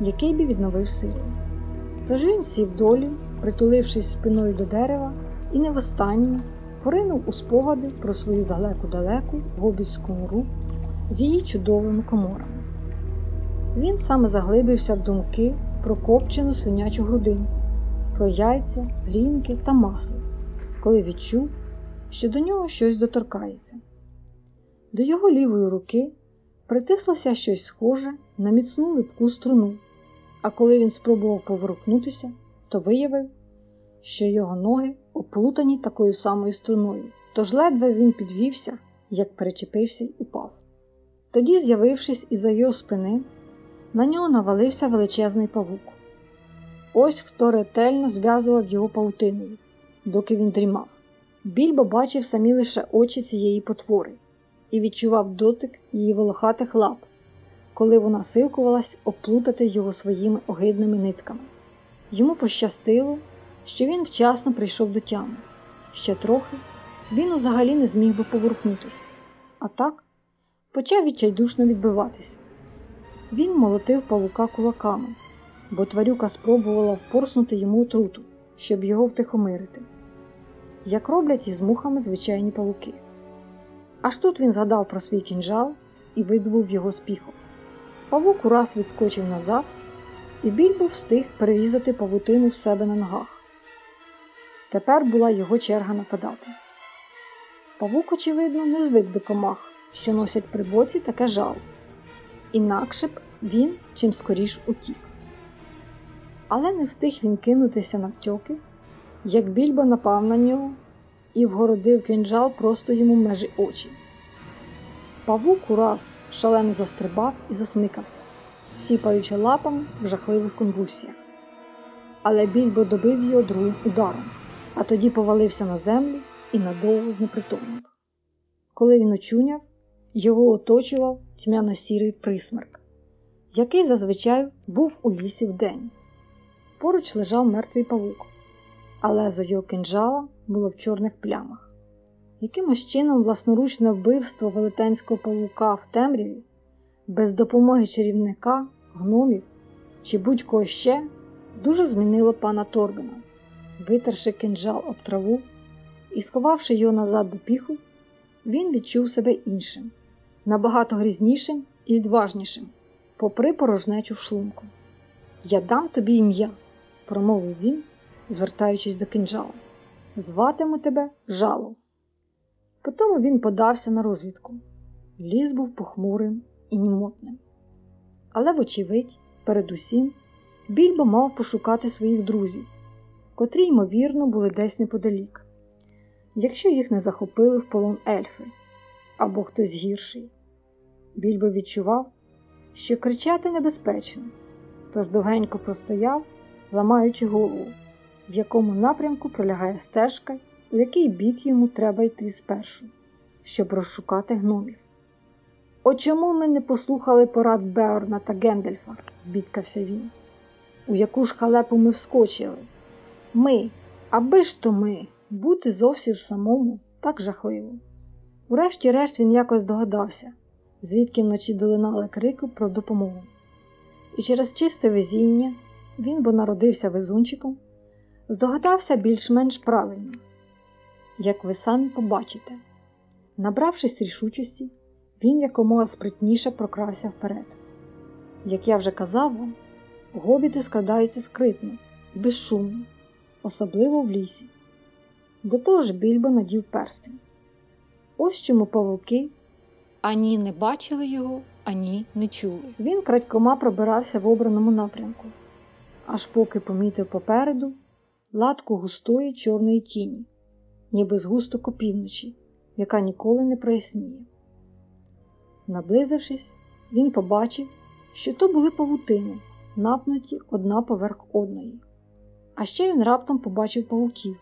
який би відновив сили. Тож він сів долі, притулившись спиною до дерева, і не востаннє поринув у спогади про свою далеку-далеку гобітську нору з її чудовими коморами. Він саме заглибився в думки про копчену свинячу грудинку, про яйця, грінки та масло, коли відчув, що до нього щось доторкається. До його лівої руки притислося щось схоже на міцну липку струну, а коли він спробував поворухнутися, то виявив, що його ноги оплутані такою самою струною, тож ледве він підвівся, як перечепився й упав. Тоді, з'явившись із за його спини, на нього навалився величезний павук. Ось хто ретельно зв'язував його паутиною, доки він дрімав. Більбо бачив самі лише очі цієї потвори і відчував дотик її волохатих лап, коли вона силкувалась оплутати його своїми огидними нитками. Йому пощастило, що він вчасно прийшов до тями. Ще трохи він взагалі не зміг би поворухнутися, а так почав відчайдушно відбиватися. Він молотив павука кулаками, бо тварюка спробувала впорснути йому отруту, щоб його втихомирити, як роблять із мухами звичайні павуки. Аж тут він згадав про свій кінжал і видобув його з піхом. Павук ураз відскочив назад, і більбо встиг перерізати павутину в себе на ногах. Тепер була його черга нападати. Павук, очевидно, не звик до комах, що носять при боці таке жало. Інакше б він чим скоріш утік. Але не встиг він кинутися навтьоки, як більбо напав на нього і вгородив кинджал просто йому межі очі. Павук ураз шалено застрибав і засмикався, сіпаючи лапами в жахливих конвульсіях. Але більбо добив його другим ударом, а тоді повалився на землю і надовго знепритомнив. Коли він очуняв, його оточував тьмяно-сірий присмерк, який зазвичай був у лісі вдень. Поруч лежав мертвий павук, але за його кинджала було в чорних плямах. Якимось чином власноручне вбивство велетенського павука в темряві, без допомоги чарівника, гномів чи будь-кого ще, дуже змінило пана Торбина. Витерши кинджал об траву і сховавши його назад до піху, він відчув себе іншим, набагато грізнішим і відважнішим, попри порожнечу шлунку. Я дам тобі ім'я, промовив він, звертаючись до кинджала. Зватиму тебе жало. Потім він подався на розвідку. Ліс був похмурим і німотним. Але, вочевидь, передусім, більбо мав пошукати своїх друзів, котрі, ймовірно, були десь неподалік, якщо їх не захопили в полон ельфи або хтось гірший. Більбо відчував, що кричати небезпечно, тож довгенько простояв, ламаючи голову, в якому напрямку пролягає стежка, у який бік йому треба йти спершу, щоб розшукати гномів. О чому ми не послухали порад Беорна та Гендельфа? бідкався він. У яку ж халепу ми вскочили? Ми, аби ж то ми, бути зовсім самому так жахливо. Урешті-решт він якось догадався, звідки вночі долинали крики про допомогу. І через чисте везіння він, бо народився везунчиком, здогадався більш-менш правильно, як ви самі побачите. Набравшись рішучості, він якомога спритніше прокрався вперед. Як я вже казав вам, гобіти складаються скритно, безшумно, особливо в лісі. До того ж більбо надів перстень. Ось чому павуки ані не бачили його, ані не чули. Він крадькома пробирався в обраному напрямку, аж поки помітив попереду латку густої чорної тіні, ніби з густок опівночі, яка ніколи не проясніє. Наблизившись, він побачив, що то були павутини, напнуті одна поверх одної. А ще він раптом побачив павуків,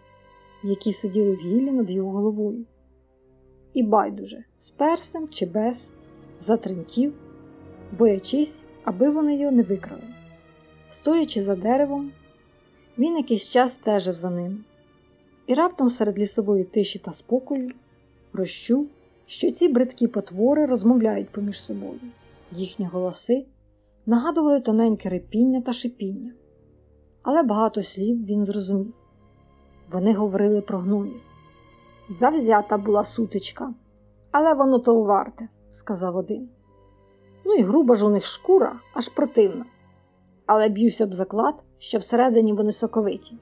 які сиділи в гіллі над його головою. І байдуже, з персем чи без, затремтів, боячись, аби вони його не викрали. Стоячи за деревом, він якийсь час стежив за ним, і раптом серед лісової тиші та спокою розчув, що ці бридкі потвори розмовляють поміж собою. Їхні голоси нагадували тоненьке репіння та шипіння, але багато слів він зрозумів. Вони говорили про гномів. Завзята була сутичка, але воно того варте, сказав один. Ну і груба ж у них шкура, аж противна. Але б'юся б заклад, що всередині вони соковиті.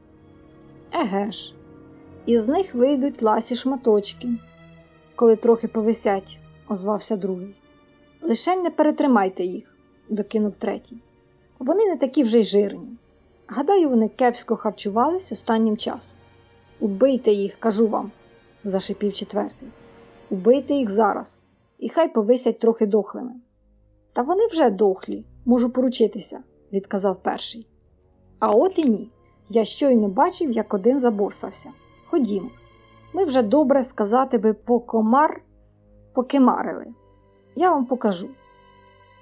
Еге ж, із них вийдуть ласі шматочки, коли трохи повисять, озвався другий. Лишень не перетримайте їх, докинув третій. Вони не такі вже й жирні. Гадаю, вони кепсько харчувались останнім часом. Убийте їх, кажу вам, зашипів четвертий. Убийте їх зараз, і хай повисять трохи дохлими. Та вони вже дохлі, можу поручитися, відказав перший. А от і ні. Я щойно бачив, як один заборсався. Ходімо, ми вже добре сказати би покомар покемарили. Я вам покажу.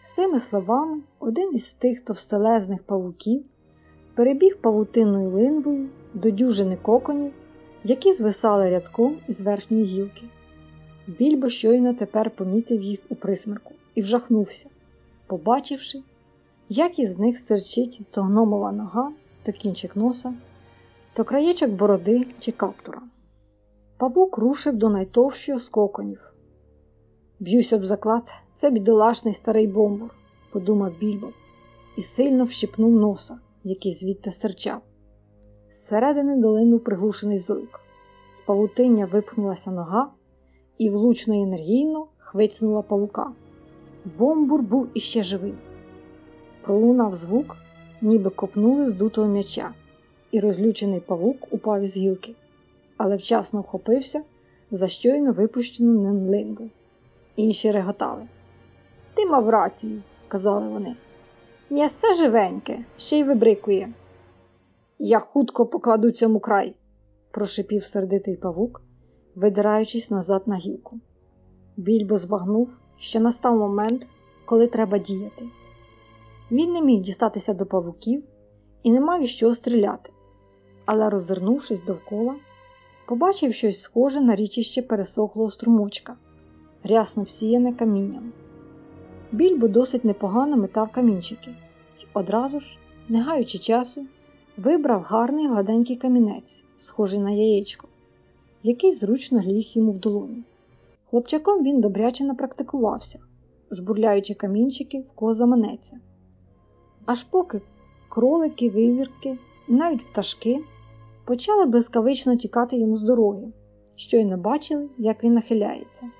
З цими словами один із тих товстелезних павуків перебіг павутинною линвою до дюжини коконів, які звисали рядком із верхньої гілки. Більбо щойно тепер помітив їх у присмерку і вжахнувся, побачивши, як із них стирчить то гномова нога, то кінчик носа, то краєчок бороди чи каптура. Павук рушив до найтовщого з коконів. Б'юсь об заклад, це бідолашний старий бомбур, подумав більбо, і сильно вщипнув носа, який звідти стирчав. Зсередини долинув приглушений зойк. З павутиння випхнулася нога і влучно й енергійно хвицнула павука. Бомбур був іще живий. Пролунав звук, ніби копнули з дутого м'яча, і розлючений павук упав із гілки, але вчасно вхопився за щойно випущену ним лингу. Інші реготали. Ти мав рацію, казали вони. М'ясце живеньке, ще й вибрикує. Я хутко покладу цьому край, прошипів сердитий павук, видираючись назад на гілку. Більбо збагнув, що настав момент, коли треба діяти. Він не міг дістатися до павуків і не мав із чого стріляти, але, роззирнувшись довкола, побачив щось схоже на річище пересохлого струмочка, рясно всіяне камінням. Більбо досить непогано метав камінчики і одразу ж, не гаючи часу, вибрав гарний гладенький камінець, схожий на яєчко, який зручно ліг йому в долоні. Хлопчаком він добряче напрактикувався, жбурляючи камінчики в кого заманеться. Аж поки кролики, вивірки і навіть пташки почали блискавично тікати йому з дороги, щойно бачили, як він нахиляється.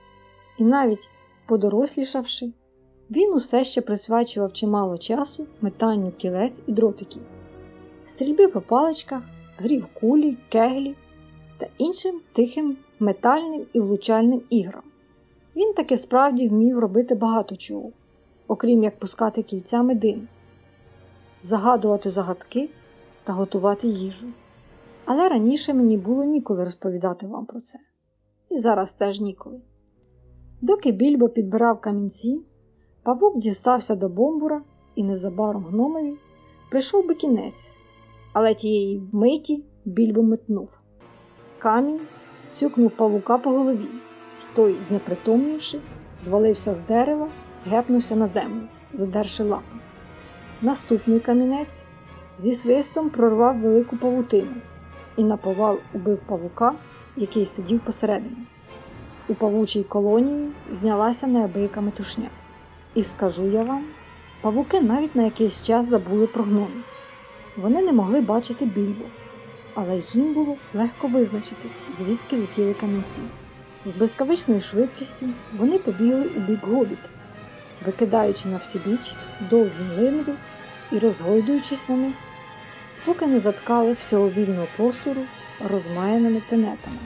І навіть, подорослішавши, він усе ще присвячував чимало часу метанню кілець і дротиків, стрільби по паличках, грів кулі, кеглі та іншим тихим метальним і влучальним іграм. Він таки справді вмів робити багато чого, окрім як пускати кільцями дим, загадувати загадки та готувати їжу. Але раніше мені було ніколи розповідати вам про це. І зараз теж ніколи. Доки більбо підбирав камінці, павук дістався до бомбура і незабаром гномові прийшов би кінець, але тієї миті більбо метнув. Камінь цюкнув павука по голові, і той, знепритомнівши, звалився з дерева гепнувся на землю, задерши лапи. Наступний камінець зі свистом прорвав велику павутину і наповал убив павука, який сидів посередині. У павучій колонії знялася неабияка метушня. І скажу я вам, павуки навіть на якийсь час забули про гномів. Вони не могли бачити більбу, але їм було легко визначити, звідки летіли камінці. З блискавичною швидкістю вони побігли у бік гобіта, викидаючи на всібіч довгі линви і розгойдуючись на них, поки не заткали всього вільного простору розмаяними тенетами.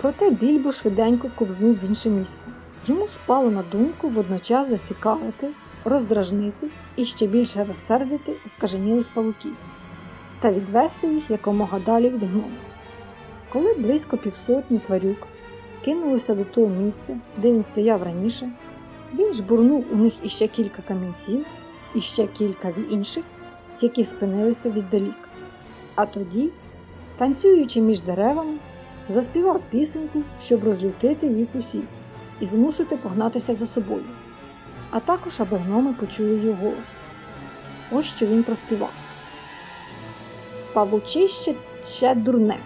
Проте більбо швиденько ковзнув в інше місце. Йому спало на думку водночас зацікавити, роздражнити і ще більше розсердити оскаженілих павуків та відвести їх якомога далі від гнома. Коли близько півсотні тварюк кинулося до того місця, де він стояв раніше, він жбурнув у них іще кілька камінців, і ще кілька інших, які спинилися віддалік. А тоді, танцюючи між деревами, заспівав пісеньку, щоб розлютити їх усіх і змусити погнатися за собою, а також аби гноми почули його голос. Ось що він проспівав. Павучище ще дурне,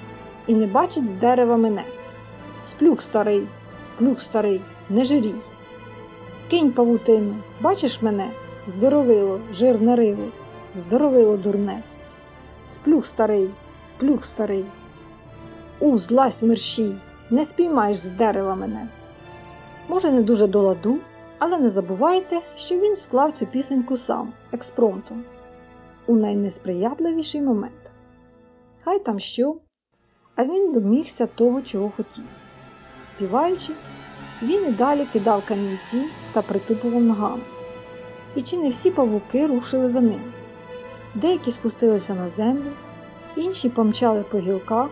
і не бачить з дерева мене. Сплюх старий, сплюх старий, не жирій. Кинь павутину, бачиш мене? Здоровило, жирне рило, здоровило дурне. Сплюх старий, сплюх старий. У, злазь мерщій, не спіймаєш з дерева мене. Може, не дуже до ладу, але не забувайте, що він склав цю пісеньку сам, експромтом, у найнесприятливіший момент. Хай там що, а він домігся того, чого хотів. Співаючи, він і далі кидав камінці та притупував ногами. І чи не всі павуки рушили за ним? Деякі спустилися на землю, інші помчали по гілках,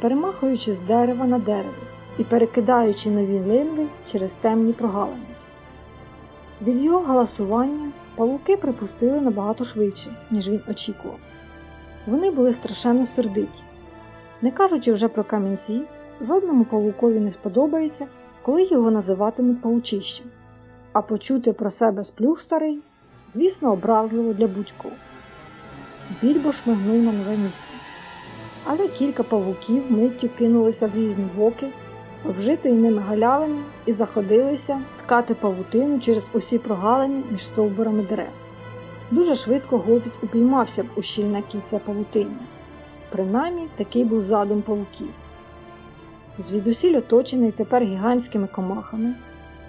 перемахуючи з дерева на дерево і перекидаючи нові линви через темні прогалини. Від його галасування павуки припустили набагато швидше, ніж він очікував. Вони були страшенно сердиті. Не кажучи вже про камінці, жодному павукові не сподобається, коли його називатимуть павучищем, а почути про себе сплюх старий, звісно, образливо для будь-кого. Більбо шмигнув на нове місце. Але кілька павуків миттю кинулися в різні боки, обжитої ними галявини і заходилися ткати павутину через усі прогалини між стовбурами дерев. Дуже швидко гобіт упіймався б у щільне кільце павутиння. Принаймні такий був задум павуків. Звідусіль оточений тепер гігантськими комахами,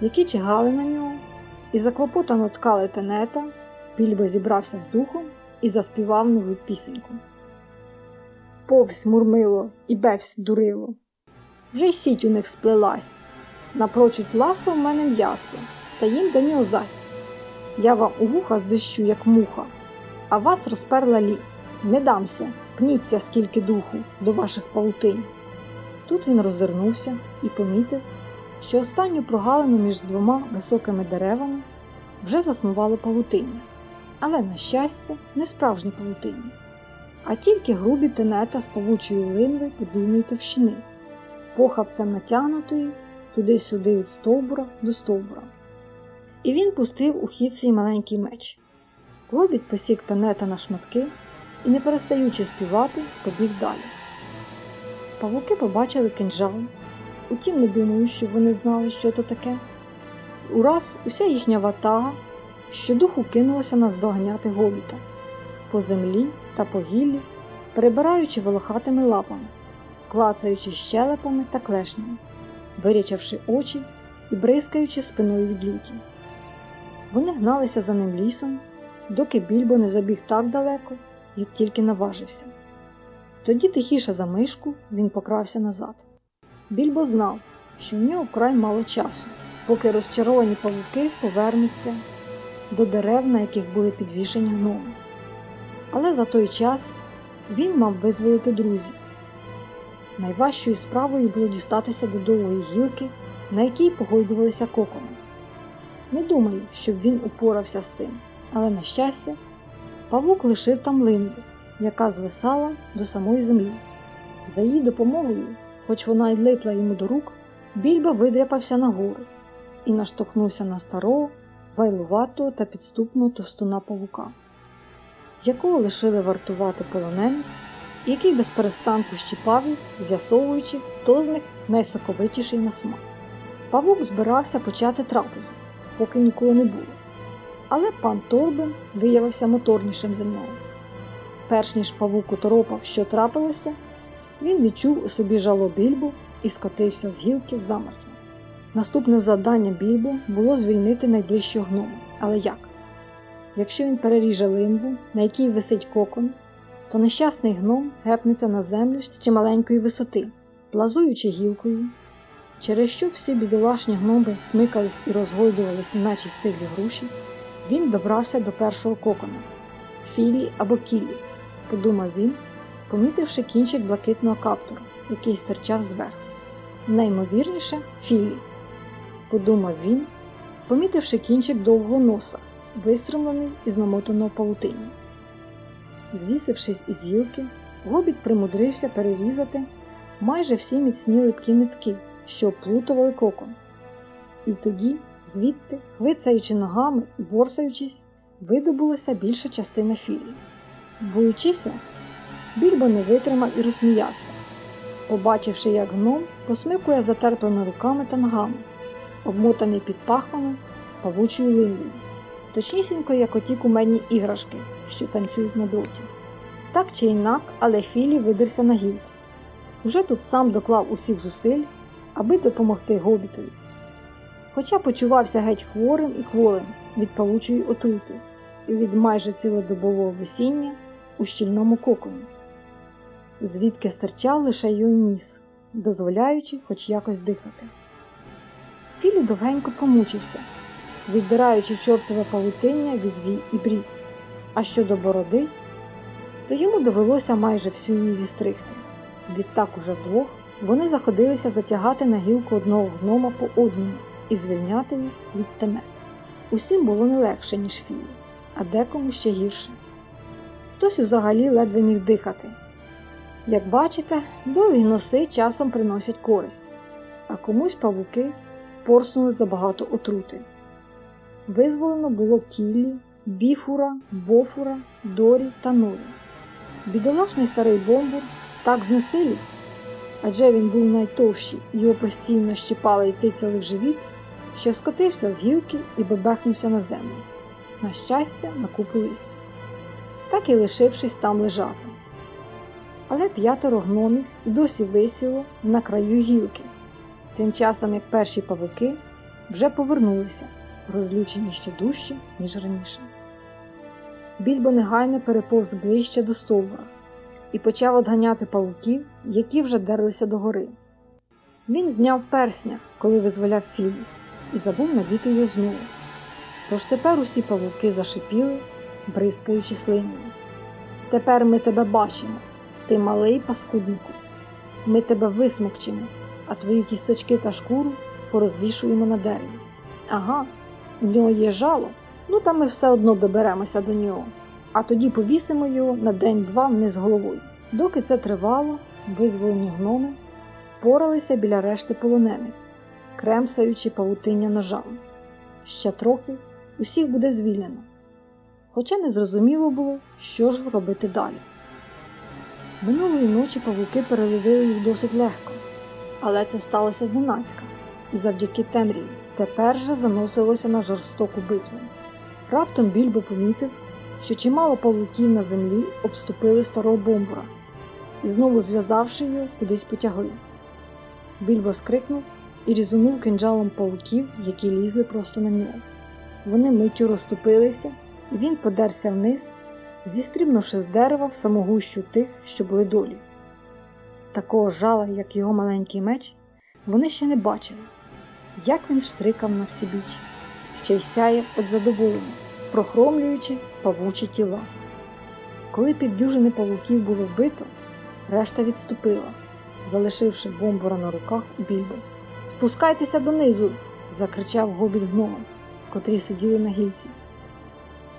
які чигали на нього, і заклопотано ткали тенета, більбо зібрався з духом і заспівав нову пісеньку. Повсь мурмило і бевсь дурило. Вже й сіть у них сплелась. Напрочуть ласо в мене м'ясо, та їм до нього зась. Я вам у вуха здищу, як муха, а вас розперла лі. Не дамся, пніться, скільки духу до ваших павутинь. Тут він роззирнувся і помітив, що останню прогалину між двома високими деревами вже заснувало павутиння, але, на щастя, не справжні павутиння, а тільки грубі тенета з павучої линви подвійної товщини, похабцем натягнутої туди-сюди від стовбура до стовбура. І він пустив у хід свій маленький меч. Гобіт посік тенета на шматки і, не перестаючи співати, побіг далі. Павуки побачили кинджал, утім, не думаю, що вони знали, що то таке. Ураз уся їхня ватага щодуху кинулася наздоганяти гобіта по землі та по гіллі, перебираючи волохатими лапами, клацаючи щелепами та клешнями, вирячавши очі і бризкаючи спиною від люті. Вони гналися за ним лісом, доки більбо не забіг так далеко, як тільки наважився. Тоді тихіше за мишку він покрався назад. Більбо знав, що в нього вкрай мало часу, поки розчаровані павуки повернуться до дерев, на яких були підвішені гноми. Але за той час він мав визволити друзів. Найважчою справою було дістатися до довгої гілки, на якій погойдувалися кокони. Не думаю, щоб він упорався з цим, але, на щастя, павук лишив там линду, яка звисала до самої землі. За її допомогою, хоч вона й липла йому до рук, більба видряпався нагору і наштовхнувся на старого, вайлуватого та підступного товстуна павука, якого лишили вартувати полонених, який без перестанку щіпав з'ясовуючи, хто з них найсоковитіший на смак. Павук збирався почати трапезу, поки нікого не було. Але пан Торбен виявився моторнішим за нього. Перш ніж павук уторопав, що трапилося, він відчув у собі жало більбу і скотився з гілки замертво. Наступне завдання більбу було звільнити найближчого гнома. Але як? Якщо він переріже линву, на якій висить кокон, то нещасний гном гепнеться на землю з чималенької висоти, плазуючи гілкою, через що всі бідолашні гноми смикались і розгойдувались, наче стиглі груші, він добрався до першого кокона Філі або Кіллі, подумав він, помітивши кінчик блакитного каптура, який стирчав зверху. Наймовірніше Філі, подумав він, помітивши кінчик довгого носа, вистромлений із намотаного павутиння. Звісившись із гілки, гобіт примудрився перерізати майже всі міцні липкі нитки, що оплутували кокон. І тоді, звідти, хвицаючи ногами і борсаючись, видобулася більша частина філії. Боючися, більбо не витримав і розсміявся, побачивши, як гном посмикує затерплими руками та ногами, обмотаний під пахвами павучою линдою, точнісінько, як оті кумедні іграшки, що танцюють на дроті. Так чи інак, але Філі видерся на гілку. Уже тут сам доклав усіх зусиль, аби допомогти гобітові. Хоча почувався геть хворим і кволим від павучої отрути і від майже цілодобового висіння у щільному коконі, звідки стирчав лише його ніс, дозволяючи хоч якось дихати. Філі довгенько помучився, віддираючи чортове павутиння від вій і брів. А щодо бороди, то йому довелося майже всю її зістригти. Відтак уже вдвох вони заходилися затягати на гілку одного гнома по одному і звільняти їх від тенет. Усім було не легше, ніж Філі, а декому ще гірше. Хтось взагалі ледве міг дихати. Як бачите, довгі носи часом приносять користь, а комусь павуки порснули забагато отрути. Визволено було Кіллі, Біфура, Бофура, Дорі та Норі. Бідолашний старий бомбур так знесилів, адже він був найтовщий, його постійно щипали і тицяли в живіт, що скотився з гілки і бебехнувся на землю. На щастя, на купу листя, так і лишившись там лежати. Але п'ятеро гномів і досі висіло на краю гілки, тим часом як перші павуки вже повернулися, розлючені ще дужче, ніж раніше. Більбо негайно переповз ближче до стовбура і почав одганяти павуків, які вже дерлися догори. Він зняв персня, коли визволяв Філі, і забув надіти його знову. Тож тепер усі павуки зашипіли, бризкаючи слиною. Тепер ми тебе бачимо, ти малий паскуднику. Ми тебе висмокчимо, а твої кісточки та шкуру порозвішуємо на дереві. Ага, у нього є жало, ну та ми все одно доберемося до нього а тоді повісимо його на день-два вниз головою. Доки це тривало, визволені гноми поралися біля решти полонених, кремсаючи павутиння ножами. Ще трохи усіх буде звільнено. Хоча не зрозуміло було, що ж робити далі. Минулої ночі павуки переловили їх досить легко, але це сталося зненацька, і завдяки темряві тепер же заносилося на жорстоку битву. Раптом більбо помітив, що чимало павуків на землі обступили старого бомбура і, знову зв'язавши його, кудись потягли. Більбо скрикнув і різунув кинджалом павуків, які лізли просто на нього. Вони миттю розступилися, і він подерся вниз, зістрібнувши з дерева в самогущу тих, що були долі. Такого жала, як його маленький меч, вони ще не бачили, як він штрикав на всі біч, ще й сяяв від задоволення прохромлюючи павучі тіла. Коли півдюжини павуків було вбито, решта відступила, залишивши бомбора на руках у більбо. Спускайтеся донизу! закричав гобіт гномом, котрі сиділи на гільці.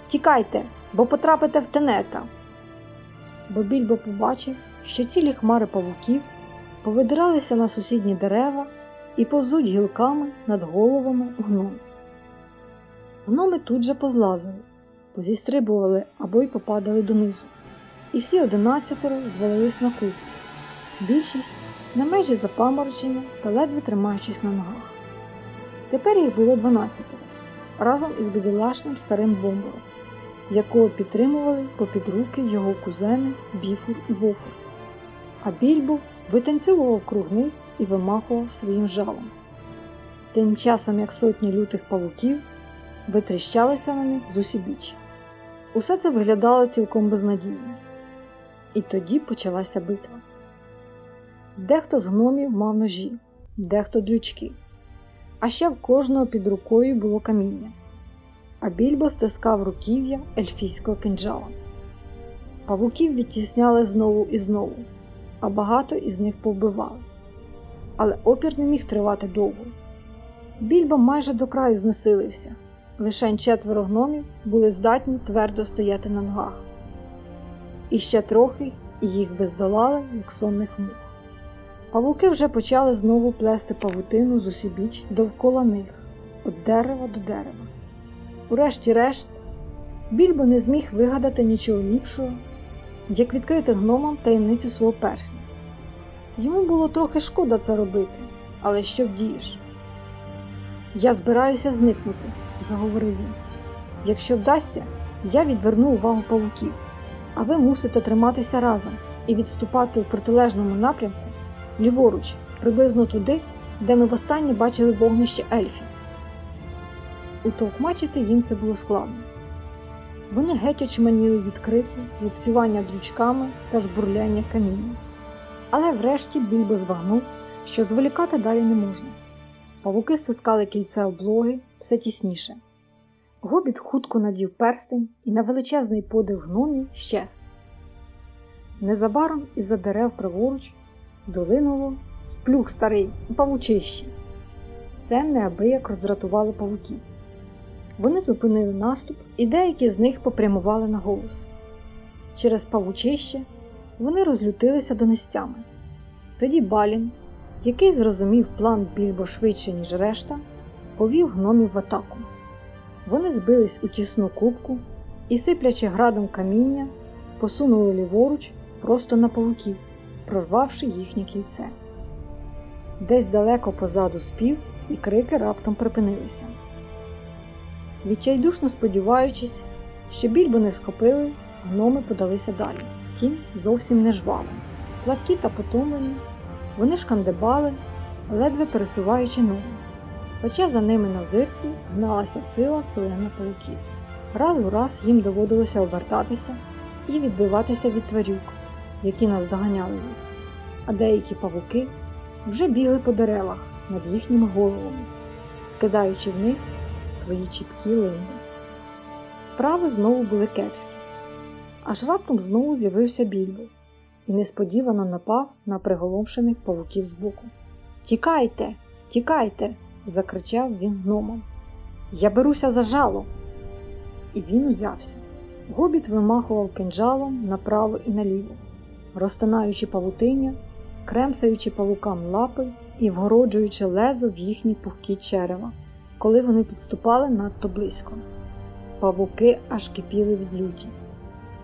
Тікайте, бо потрапите в тенета. Бо більбо побачив, що цілі хмари павуків повидиралися на сусідні дерева і повзуть гілками над головами гномів. Гноми тут же позлазили, позістрибували або й попадали донизу, і всі одинадцятеро звалились на купу. Більшість на межі запаморочення та ледве тримаючись на ногах. Тепер їх було дванадцятеро разом із бідолашним старим бомбором, якого підтримували попід руки його кузени Біфур і Бофур. А більбо витанцьовував круг них і вимахував своїм жалом. Тим часом, як сотні лютих павуків витріщалися на них з усібіч. Усе це виглядало цілком безнадійно. І тоді почалася битва. Дехто з гномів мав ножі, дехто дрючки, а ще в кожного під рукою було каміння, а більбо стискав руків'я ельфійського кинджала. Павуків відтісняли знову і знову, а багато із них повбивали. Але опір не міг тривати довго. Більбо майже до краю знесилився, лишень четверо гномів були здатні твердо стояти на ногах. І ще трохи і їх би здолали, як сонних мух. Павуки вже почали знову плести павутину з усібіч довкола них, від дерева до дерева. Урешті-решт, більбо не зміг вигадати нічого ліпшого, як відкрити гномам таємницю свого персня. Йому було трохи шкода це робити, але що вдієш? Я збираюся зникнути, заговорив він. Якщо вдасться, я відверну увагу павуків, а ви мусите триматися разом і відступати у протилежному напрямку ліворуч, приблизно туди, де ми востаннє бачили вогнище ельфів. Утовкмачити їм це було складно. Вони геть очманіли від крику, лупцювання дрючками та жбурляння каміння. Але врешті більбо збагнув, що зволікати далі не можна. Павуки стискали кільце облоги все тісніше. Гобіт хутко надів перстень і на величезний подив гномів щез. Незабаром із-за дерев праворуч долинуло сплюх старий павучище. Це неабияк роздратувало павуків. Вони зупинили наступ, і деякі з них попрямували на голос. Через павучище вони розлютилися донестями. Тоді Балін, який зрозумів план більбо швидше, ніж решта, повів гномів в атаку. Вони збились у тісну кубку і, сиплячи градом каміння, посунули ліворуч просто на павуків, прорвавши їхнє кільце. Десь далеко позаду спів, і крики раптом припинилися. Відчайдушно сподіваючись, що більбо не схопили, гноми подалися далі, втім, зовсім не жваво. Слабкі та потомлені, вони шкандибали, ледве пересуваючи ноги, хоча за ними на зирці гналася сила селена пауків. Раз у раз їм доводилося обертатися і відбиватися від тварюк, які наздоганяли їх, а деякі павуки вже бігли по деревах над їхніми головами, скидаючи вниз свої чіпкі линги. Справи знову були кепські, аж раптом знову з'явився більбо і несподівано напав на приголомшених павуків збоку. Тікайте, тікайте! закричав він гномом. Я беруся за жало. І він узявся. Гобіт вимахував кинджалом направо і наліво, розтинаючи павутиння, кремсаючи павукам лапи і вгороджуючи лезо в їхні пухкі черева, коли вони підступали надто близько. Павуки аж кипіли від люті,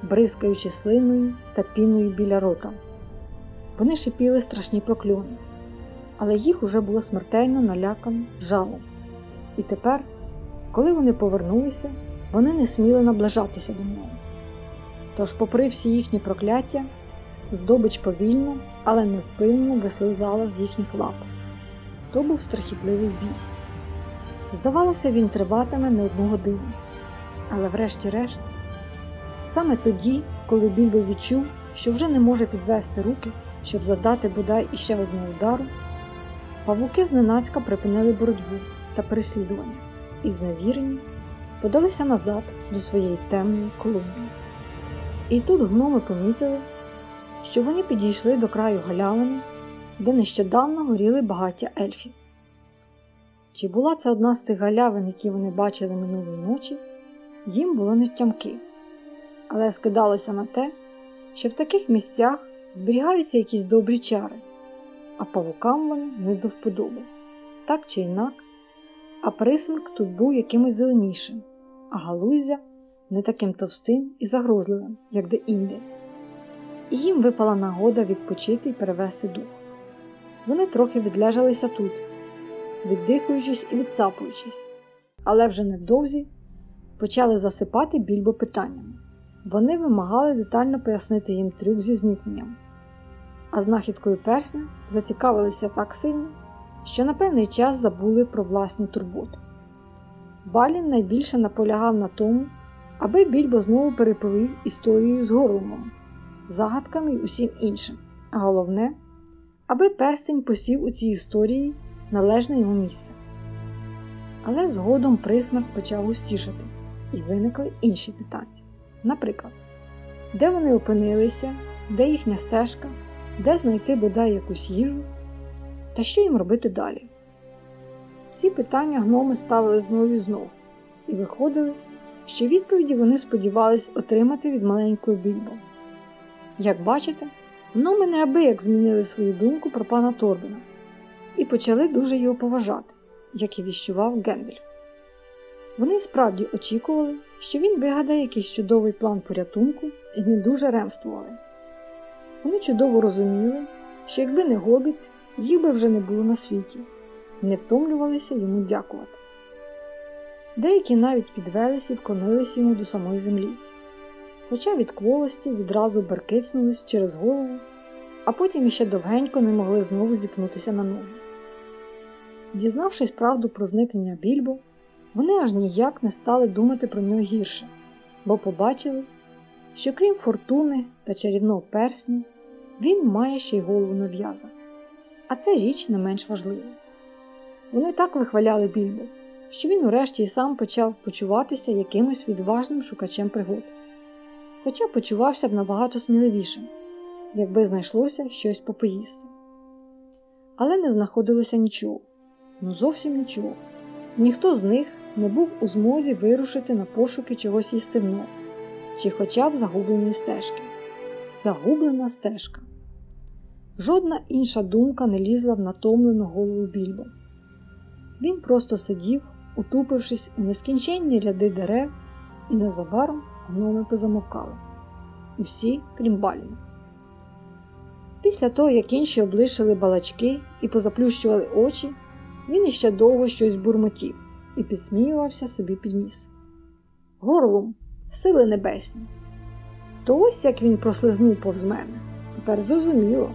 бризкаючи слиною та піною біля рота. Вони шипіли страшні прокльони, але їх уже було смертельно налякано жалом. І тепер, коли вони повернулися, вони не сміли наближатися до нього. Тож, попри всі їхні прокляття, здобич повільно, але невпинно вислизала з їхніх лап. То був страхітливий бій. Здавалося, він триватиме не одну годину. Але врешті-решт, саме тоді, коли Більбо відчув, що вже не може підвести руки, щоб задати бодай іще одного удару, павуки зненацька припинили боротьбу та переслідування і зневірені подалися назад до своєї темної колонії. І тут гноми помітили, що вони підійшли до краю галявини, де нещодавно горіли багаття ельфів. Чи була це одна з тих галявин, які вони бачили минулої ночі, їм було не втямки, але скидалося на те, що в таких місцях зберігаються якісь добрі чари, а павукам вони не до вподоби. Так чи інак, а присмерк тут був якимось зеленішим, а галуздя не таким товстим і загрозливим, як де інде. І їм випала нагода відпочити і перевести дух. Вони трохи відлежалися тут, віддихуючись і відсапуючись, але вже невдовзі почали засипати більбо питаннями. Вони вимагали детально пояснити їм трюк зі зникненням, а знахідкою персня зацікавилися так сильно, що на певний час забули про власні турботи. Балін найбільше наполягав на тому, аби більбо знову переповів історію з Горлумом, загадками й усім іншим, а головне, аби перстень посів у цій історії належне йому місце. Але згодом присмерк почав густішати, і виникли інші питання. Наприклад, де вони опинилися, де їхня стежка, де знайти бодай якусь їжу, та що їм робити далі? Ці питання гноми ставили знову і знову, і виходили, що відповіді вони сподівались отримати від маленької більбо. Як бачите, гноми неабияк змінили свою думку про пана Торбіна і почали дуже його поважати, як і віщував Гендельф. Вони справді очікували, що він вигадає якийсь чудовий план порятунку і не дуже ремствували. Вони чудово розуміли, що якби не гобіт, їх би вже не було на світі, не втомлювалися йому дякувати. Деякі навіть підвелися і вклонилися йому до самої землі, хоча від кволості відразу беркицнулись через голову, а потім іще довгенько не могли знову зіпнутися на ноги. Дізнавшись правду про зникнення більбо, вони аж ніяк не стали думати про нього гірше, бо побачили, що крім фортуни та чарівного персня, він має ще й голову на в'язах. А це річ не менш важлива. Вони так вихваляли більбо, що він урешті й сам почав почуватися якимось відважним шукачем пригод, хоча почувався б набагато сміливішим, якби знайшлося щось попоїсти. Але не знаходилося нічого, ну зовсім нічого. Ніхто з них не був у змозі вирушити на пошуки чогось їстивного, чи хоча б загубленої стежки. Загублена стежка. Жодна інша думка не лізла в натомлену голову більбо. Він просто сидів, утупившись у нескінченні ряди дерев, і незабаром гноми позамовкали. Усі, крім баліна. Після того, як інші облишили балачки і позаплющували очі, він іще довго щось бурмотів і підсміювався собі під ніс. Горлум, сили небесні. То ось як він прослизнув повз мене. Тепер зрозуміло.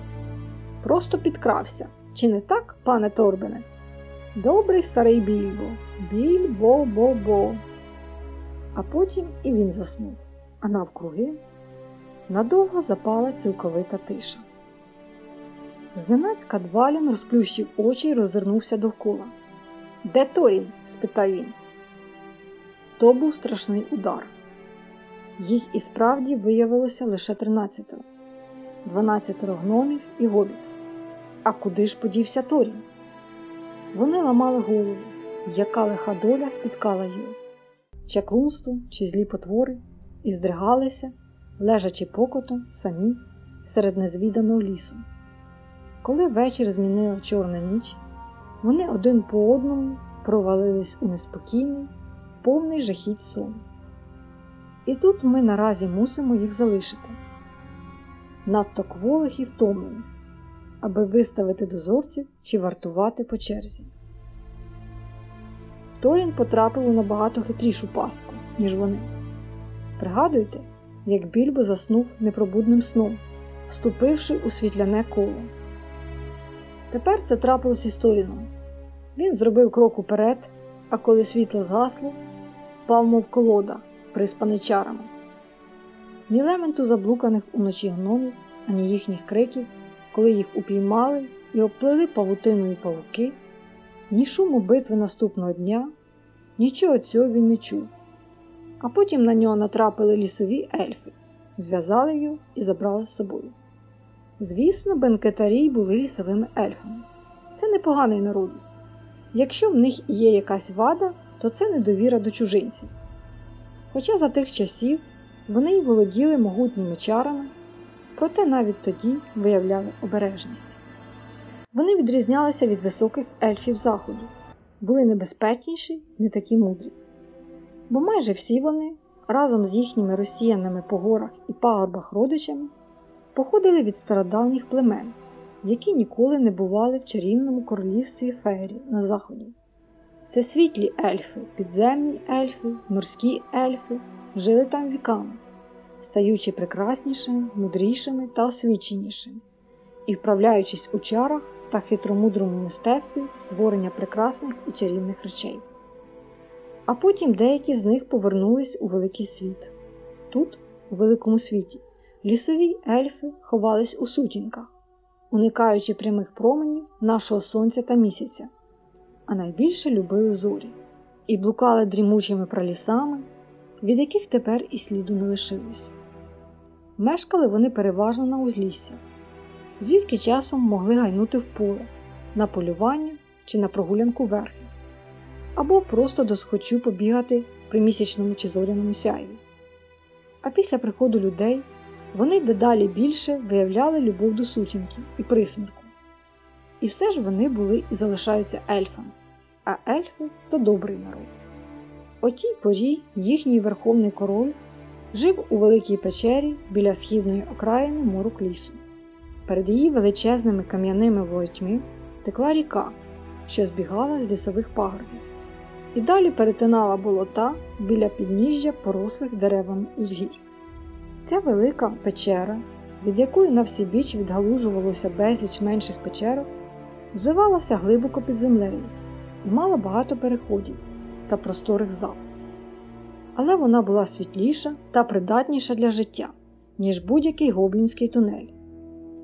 Просто підкрався. Чи не так, пане Торбене? Добрий старий більбо, біль-бо-бо-бо. А потім і він заснув, а навкруги надовго запала цілковита тиша. Зненацька Двалін розплющив очі і роззирнувся довкола. Де Торін? спитав він. То був страшний удар. Їх і справді виявилося лише тринадцятеро, дванадцятеро гномів і гобіт. А куди ж подівся Торін? Вони ламали голову, яка лиха доля спіткала її, чаклунство чи злі потвори, і здригалися, лежачи покотом самі серед незвіданого лісу. Коли вечір змінила чорна ніч, вони один по одному провалились у неспокійний, повний жахіть сон. І тут ми наразі мусимо їх залишити, надто кволих і втомлених, аби виставити дозорців чи вартувати по черзі. Торін потрапив у набагато хитрішу пастку, ніж вони. Пригадуйте, як більбо заснув непробудним сном, вступивши у світляне коло. Тепер це трапилось із Торіном. Він зробив крок уперед, а коли світло згасло, впав, мов колода, приспаний чарами. Ні лементу заблуканих уночі гномів, ані їхніх криків, коли їх упіймали і оплили павутиною павуки, ні шуму битви наступного дня, нічого цього він не чув а потім на нього натрапили лісові ельфи, зв'язали його і забрали з собою. Звісно, бенкетарі були лісовими ельфами. Це непоганий народець. Якщо в них є якась вада, то це недовіра до чужинців. Хоча за тих часів вони й володіли могутніми чарами, проте навіть тоді виявляли обережність. Вони відрізнялися від високих ельфів заходу, були небезпечніші, не такі мудрі. Бо майже всі вони, разом з їхніми розсіяними по горах і пагорбах родичами, походили від стародавніх племен, які ніколи не бували в чарівному королівстві Феері на заході. Це світлі ельфи, підземні ельфи, морські ельфи жили там віками, стаючи прекраснішими, мудрішими та освіченішими, і вправляючись у чарах та хитромудрому мистецтві створення прекрасних і чарівних речей. А потім деякі з них повернулись у великий світ. Тут, у великому світі, лісові ельфи ховались у сутінках, уникаючи прямих променів нашого сонця та місяця, а найбільше любили зорі і блукали дрімучими пралісами, від яких тепер і сліду не лишилось. Мешкали вони переважно на узліссях, звідки часом могли гайнути в поле, на полювання чи на прогулянку верхи, або просто досхочу побігати при місячному чи зоряному сяйві. А після приходу людей вони дедалі більше виявляли любов до сутінків і присмірку. І все ж вони були і залишаються ельфами, а ельфи то добрий народ. О тій порі їхній верховний король жив у великій печері біля східної окраїни морок лісу. Перед її величезними кам'яними воротьми текла ріка, що збігала з лісових пагорбів, і далі перетинала болота біля підніжжя порослих деревами узгір'я. Ця велика печера, від якої на всі біч відгалужувалося безліч менших печерок, звивалася глибоко під землею і мала багато переходів та просторих зал. Але вона була світліша та придатніша для життя, ніж будь-який гоблінський тунель,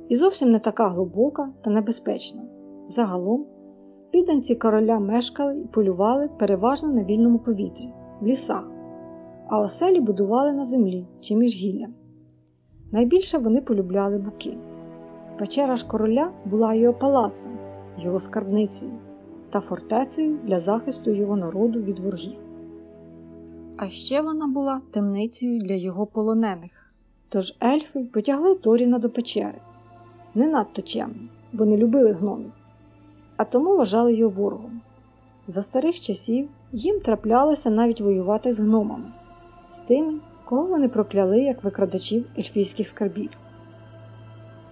і зовсім не така глибока та небезпечна. Загалом, підданці короля мешкали і полювали переважно на вільному повітрі, в лісах, а оселі будували на землі чи між гіллям. Найбільше вони полюбляли буки. Печера ж короля була його палацом, його скарбницею та фортецею для захисту його народу від ворогів. А ще вона була темницею для його полонених. Тож ельфи потягли Торіна до печери, не надто чемно, бо не любили гномів, а тому вважали його ворогом. За старих часів їм траплялося навіть воювати з гномами, з тими, кого вони прокляли як викрадачів ельфійських скарбів.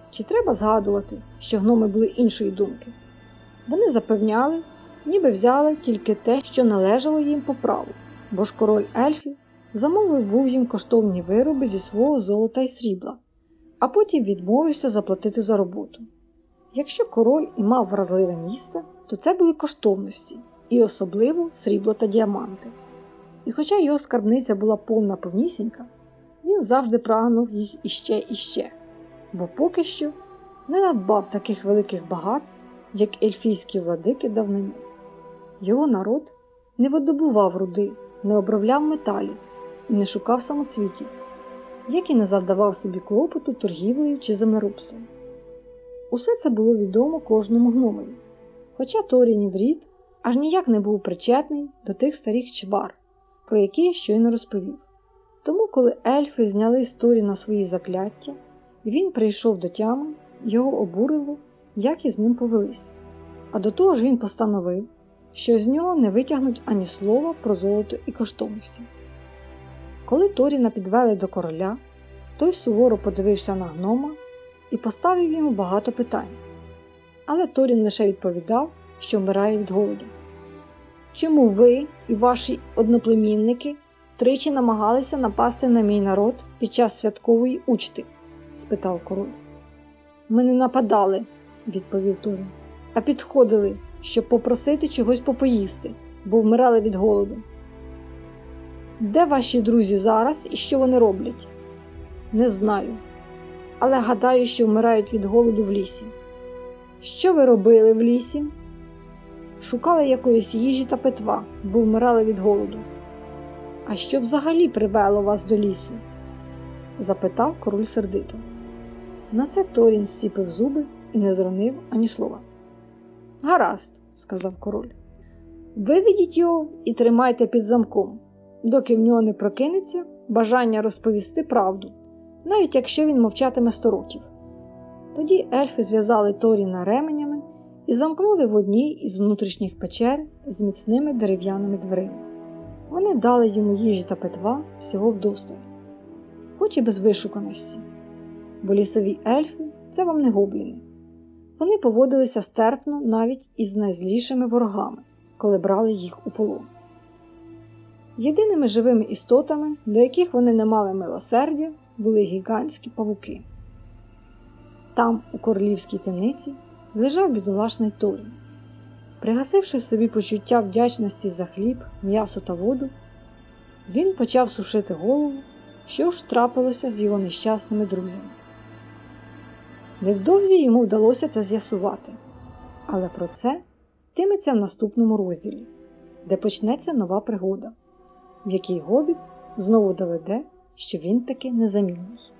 Чи треба згадувати, що гноми були іншої думки? Вони запевняли, ніби взяли тільки те, що належало їм по праву, бо ж король ельфів замовив був їм коштовні вироби зі свого золота й срібла, а потім відмовився заплатити за роботу. Якщо король і мав вразливе місце, то це були коштовності, і особливо срібло та діаманти. І хоча його скарбниця була повна повнісінька, він завжди прагнув їх іще і ще, бо поки що не надбав таких великих багатств, як ельфійські владики давнини. Його народ не видобував руди, не обробляв металів і не шукав самоцвітів, як і не завдавав собі клопоту торгівлею чи землеробством. Усе це було відомо кожному гномові, хоча Торінів рід аж ніяк не був причетний до тих старих чвар, про які я щойно розповів. Тому, коли ельфи зняли з Торіна свої закляття, він прийшов до тями, його обурило, як із ним повелись. А до того ж він постановив, що з нього не витягнуть ані слова про золото і коштовності. Коли Торіна підвели до короля, той суворо подивився на гнома і поставив йому багато питань. Але Торін лише відповідав, що вмирає від голоду. Чому ви і ваші одноплемінники тричі намагалися напасти на мій народ під час святкової учти? спитав король. Ми не нападали, відповів Торін, а підходили, щоб попросити чогось попоїсти, бо вмирали від голоду. Де ваші друзі зараз і що вони роблять? Не знаю. Але гадаю, що вмирають від голоду в лісі. Що ви робили в лісі? Шукали якоїсь їжі та питва, бо вмирали від голоду. А що взагалі привело вас до лісу? запитав король сердито. На це Торін стіпив зуби і не зронив ані слова. Гаразд, сказав король. Виведіть його і тримайте під замком, доки в нього не прокинеться бажання розповісти правду, навіть якщо він мовчатиме сто років. Тоді ельфи зв'язали Торіна ременями і замкнули в одній із внутрішніх печер з міцними дерев'яними дверима. Вони дали йому їжі та питва всього вдосталь, хоч і без вишуканості, бо лісові ельфи це вам не гобліни. Вони поводилися стерпно навіть із найзлішими ворогами, коли брали їх у полон. Єдиними живими істотами, до яких вони не мали милосердя, були гігантські павуки. Там, у королівській темниці, лежав бідолашний Торін. Пригасивши собі почуття вдячності за хліб, м'ясо та воду, він почав сушити голову, що ж трапилося з його нещасними друзями. Невдовзі йому вдалося це з'ясувати, але про це йтиметься в наступному розділі, де почнеться нова пригода, в якій Гобіт знову доведе, що він таки незамінний.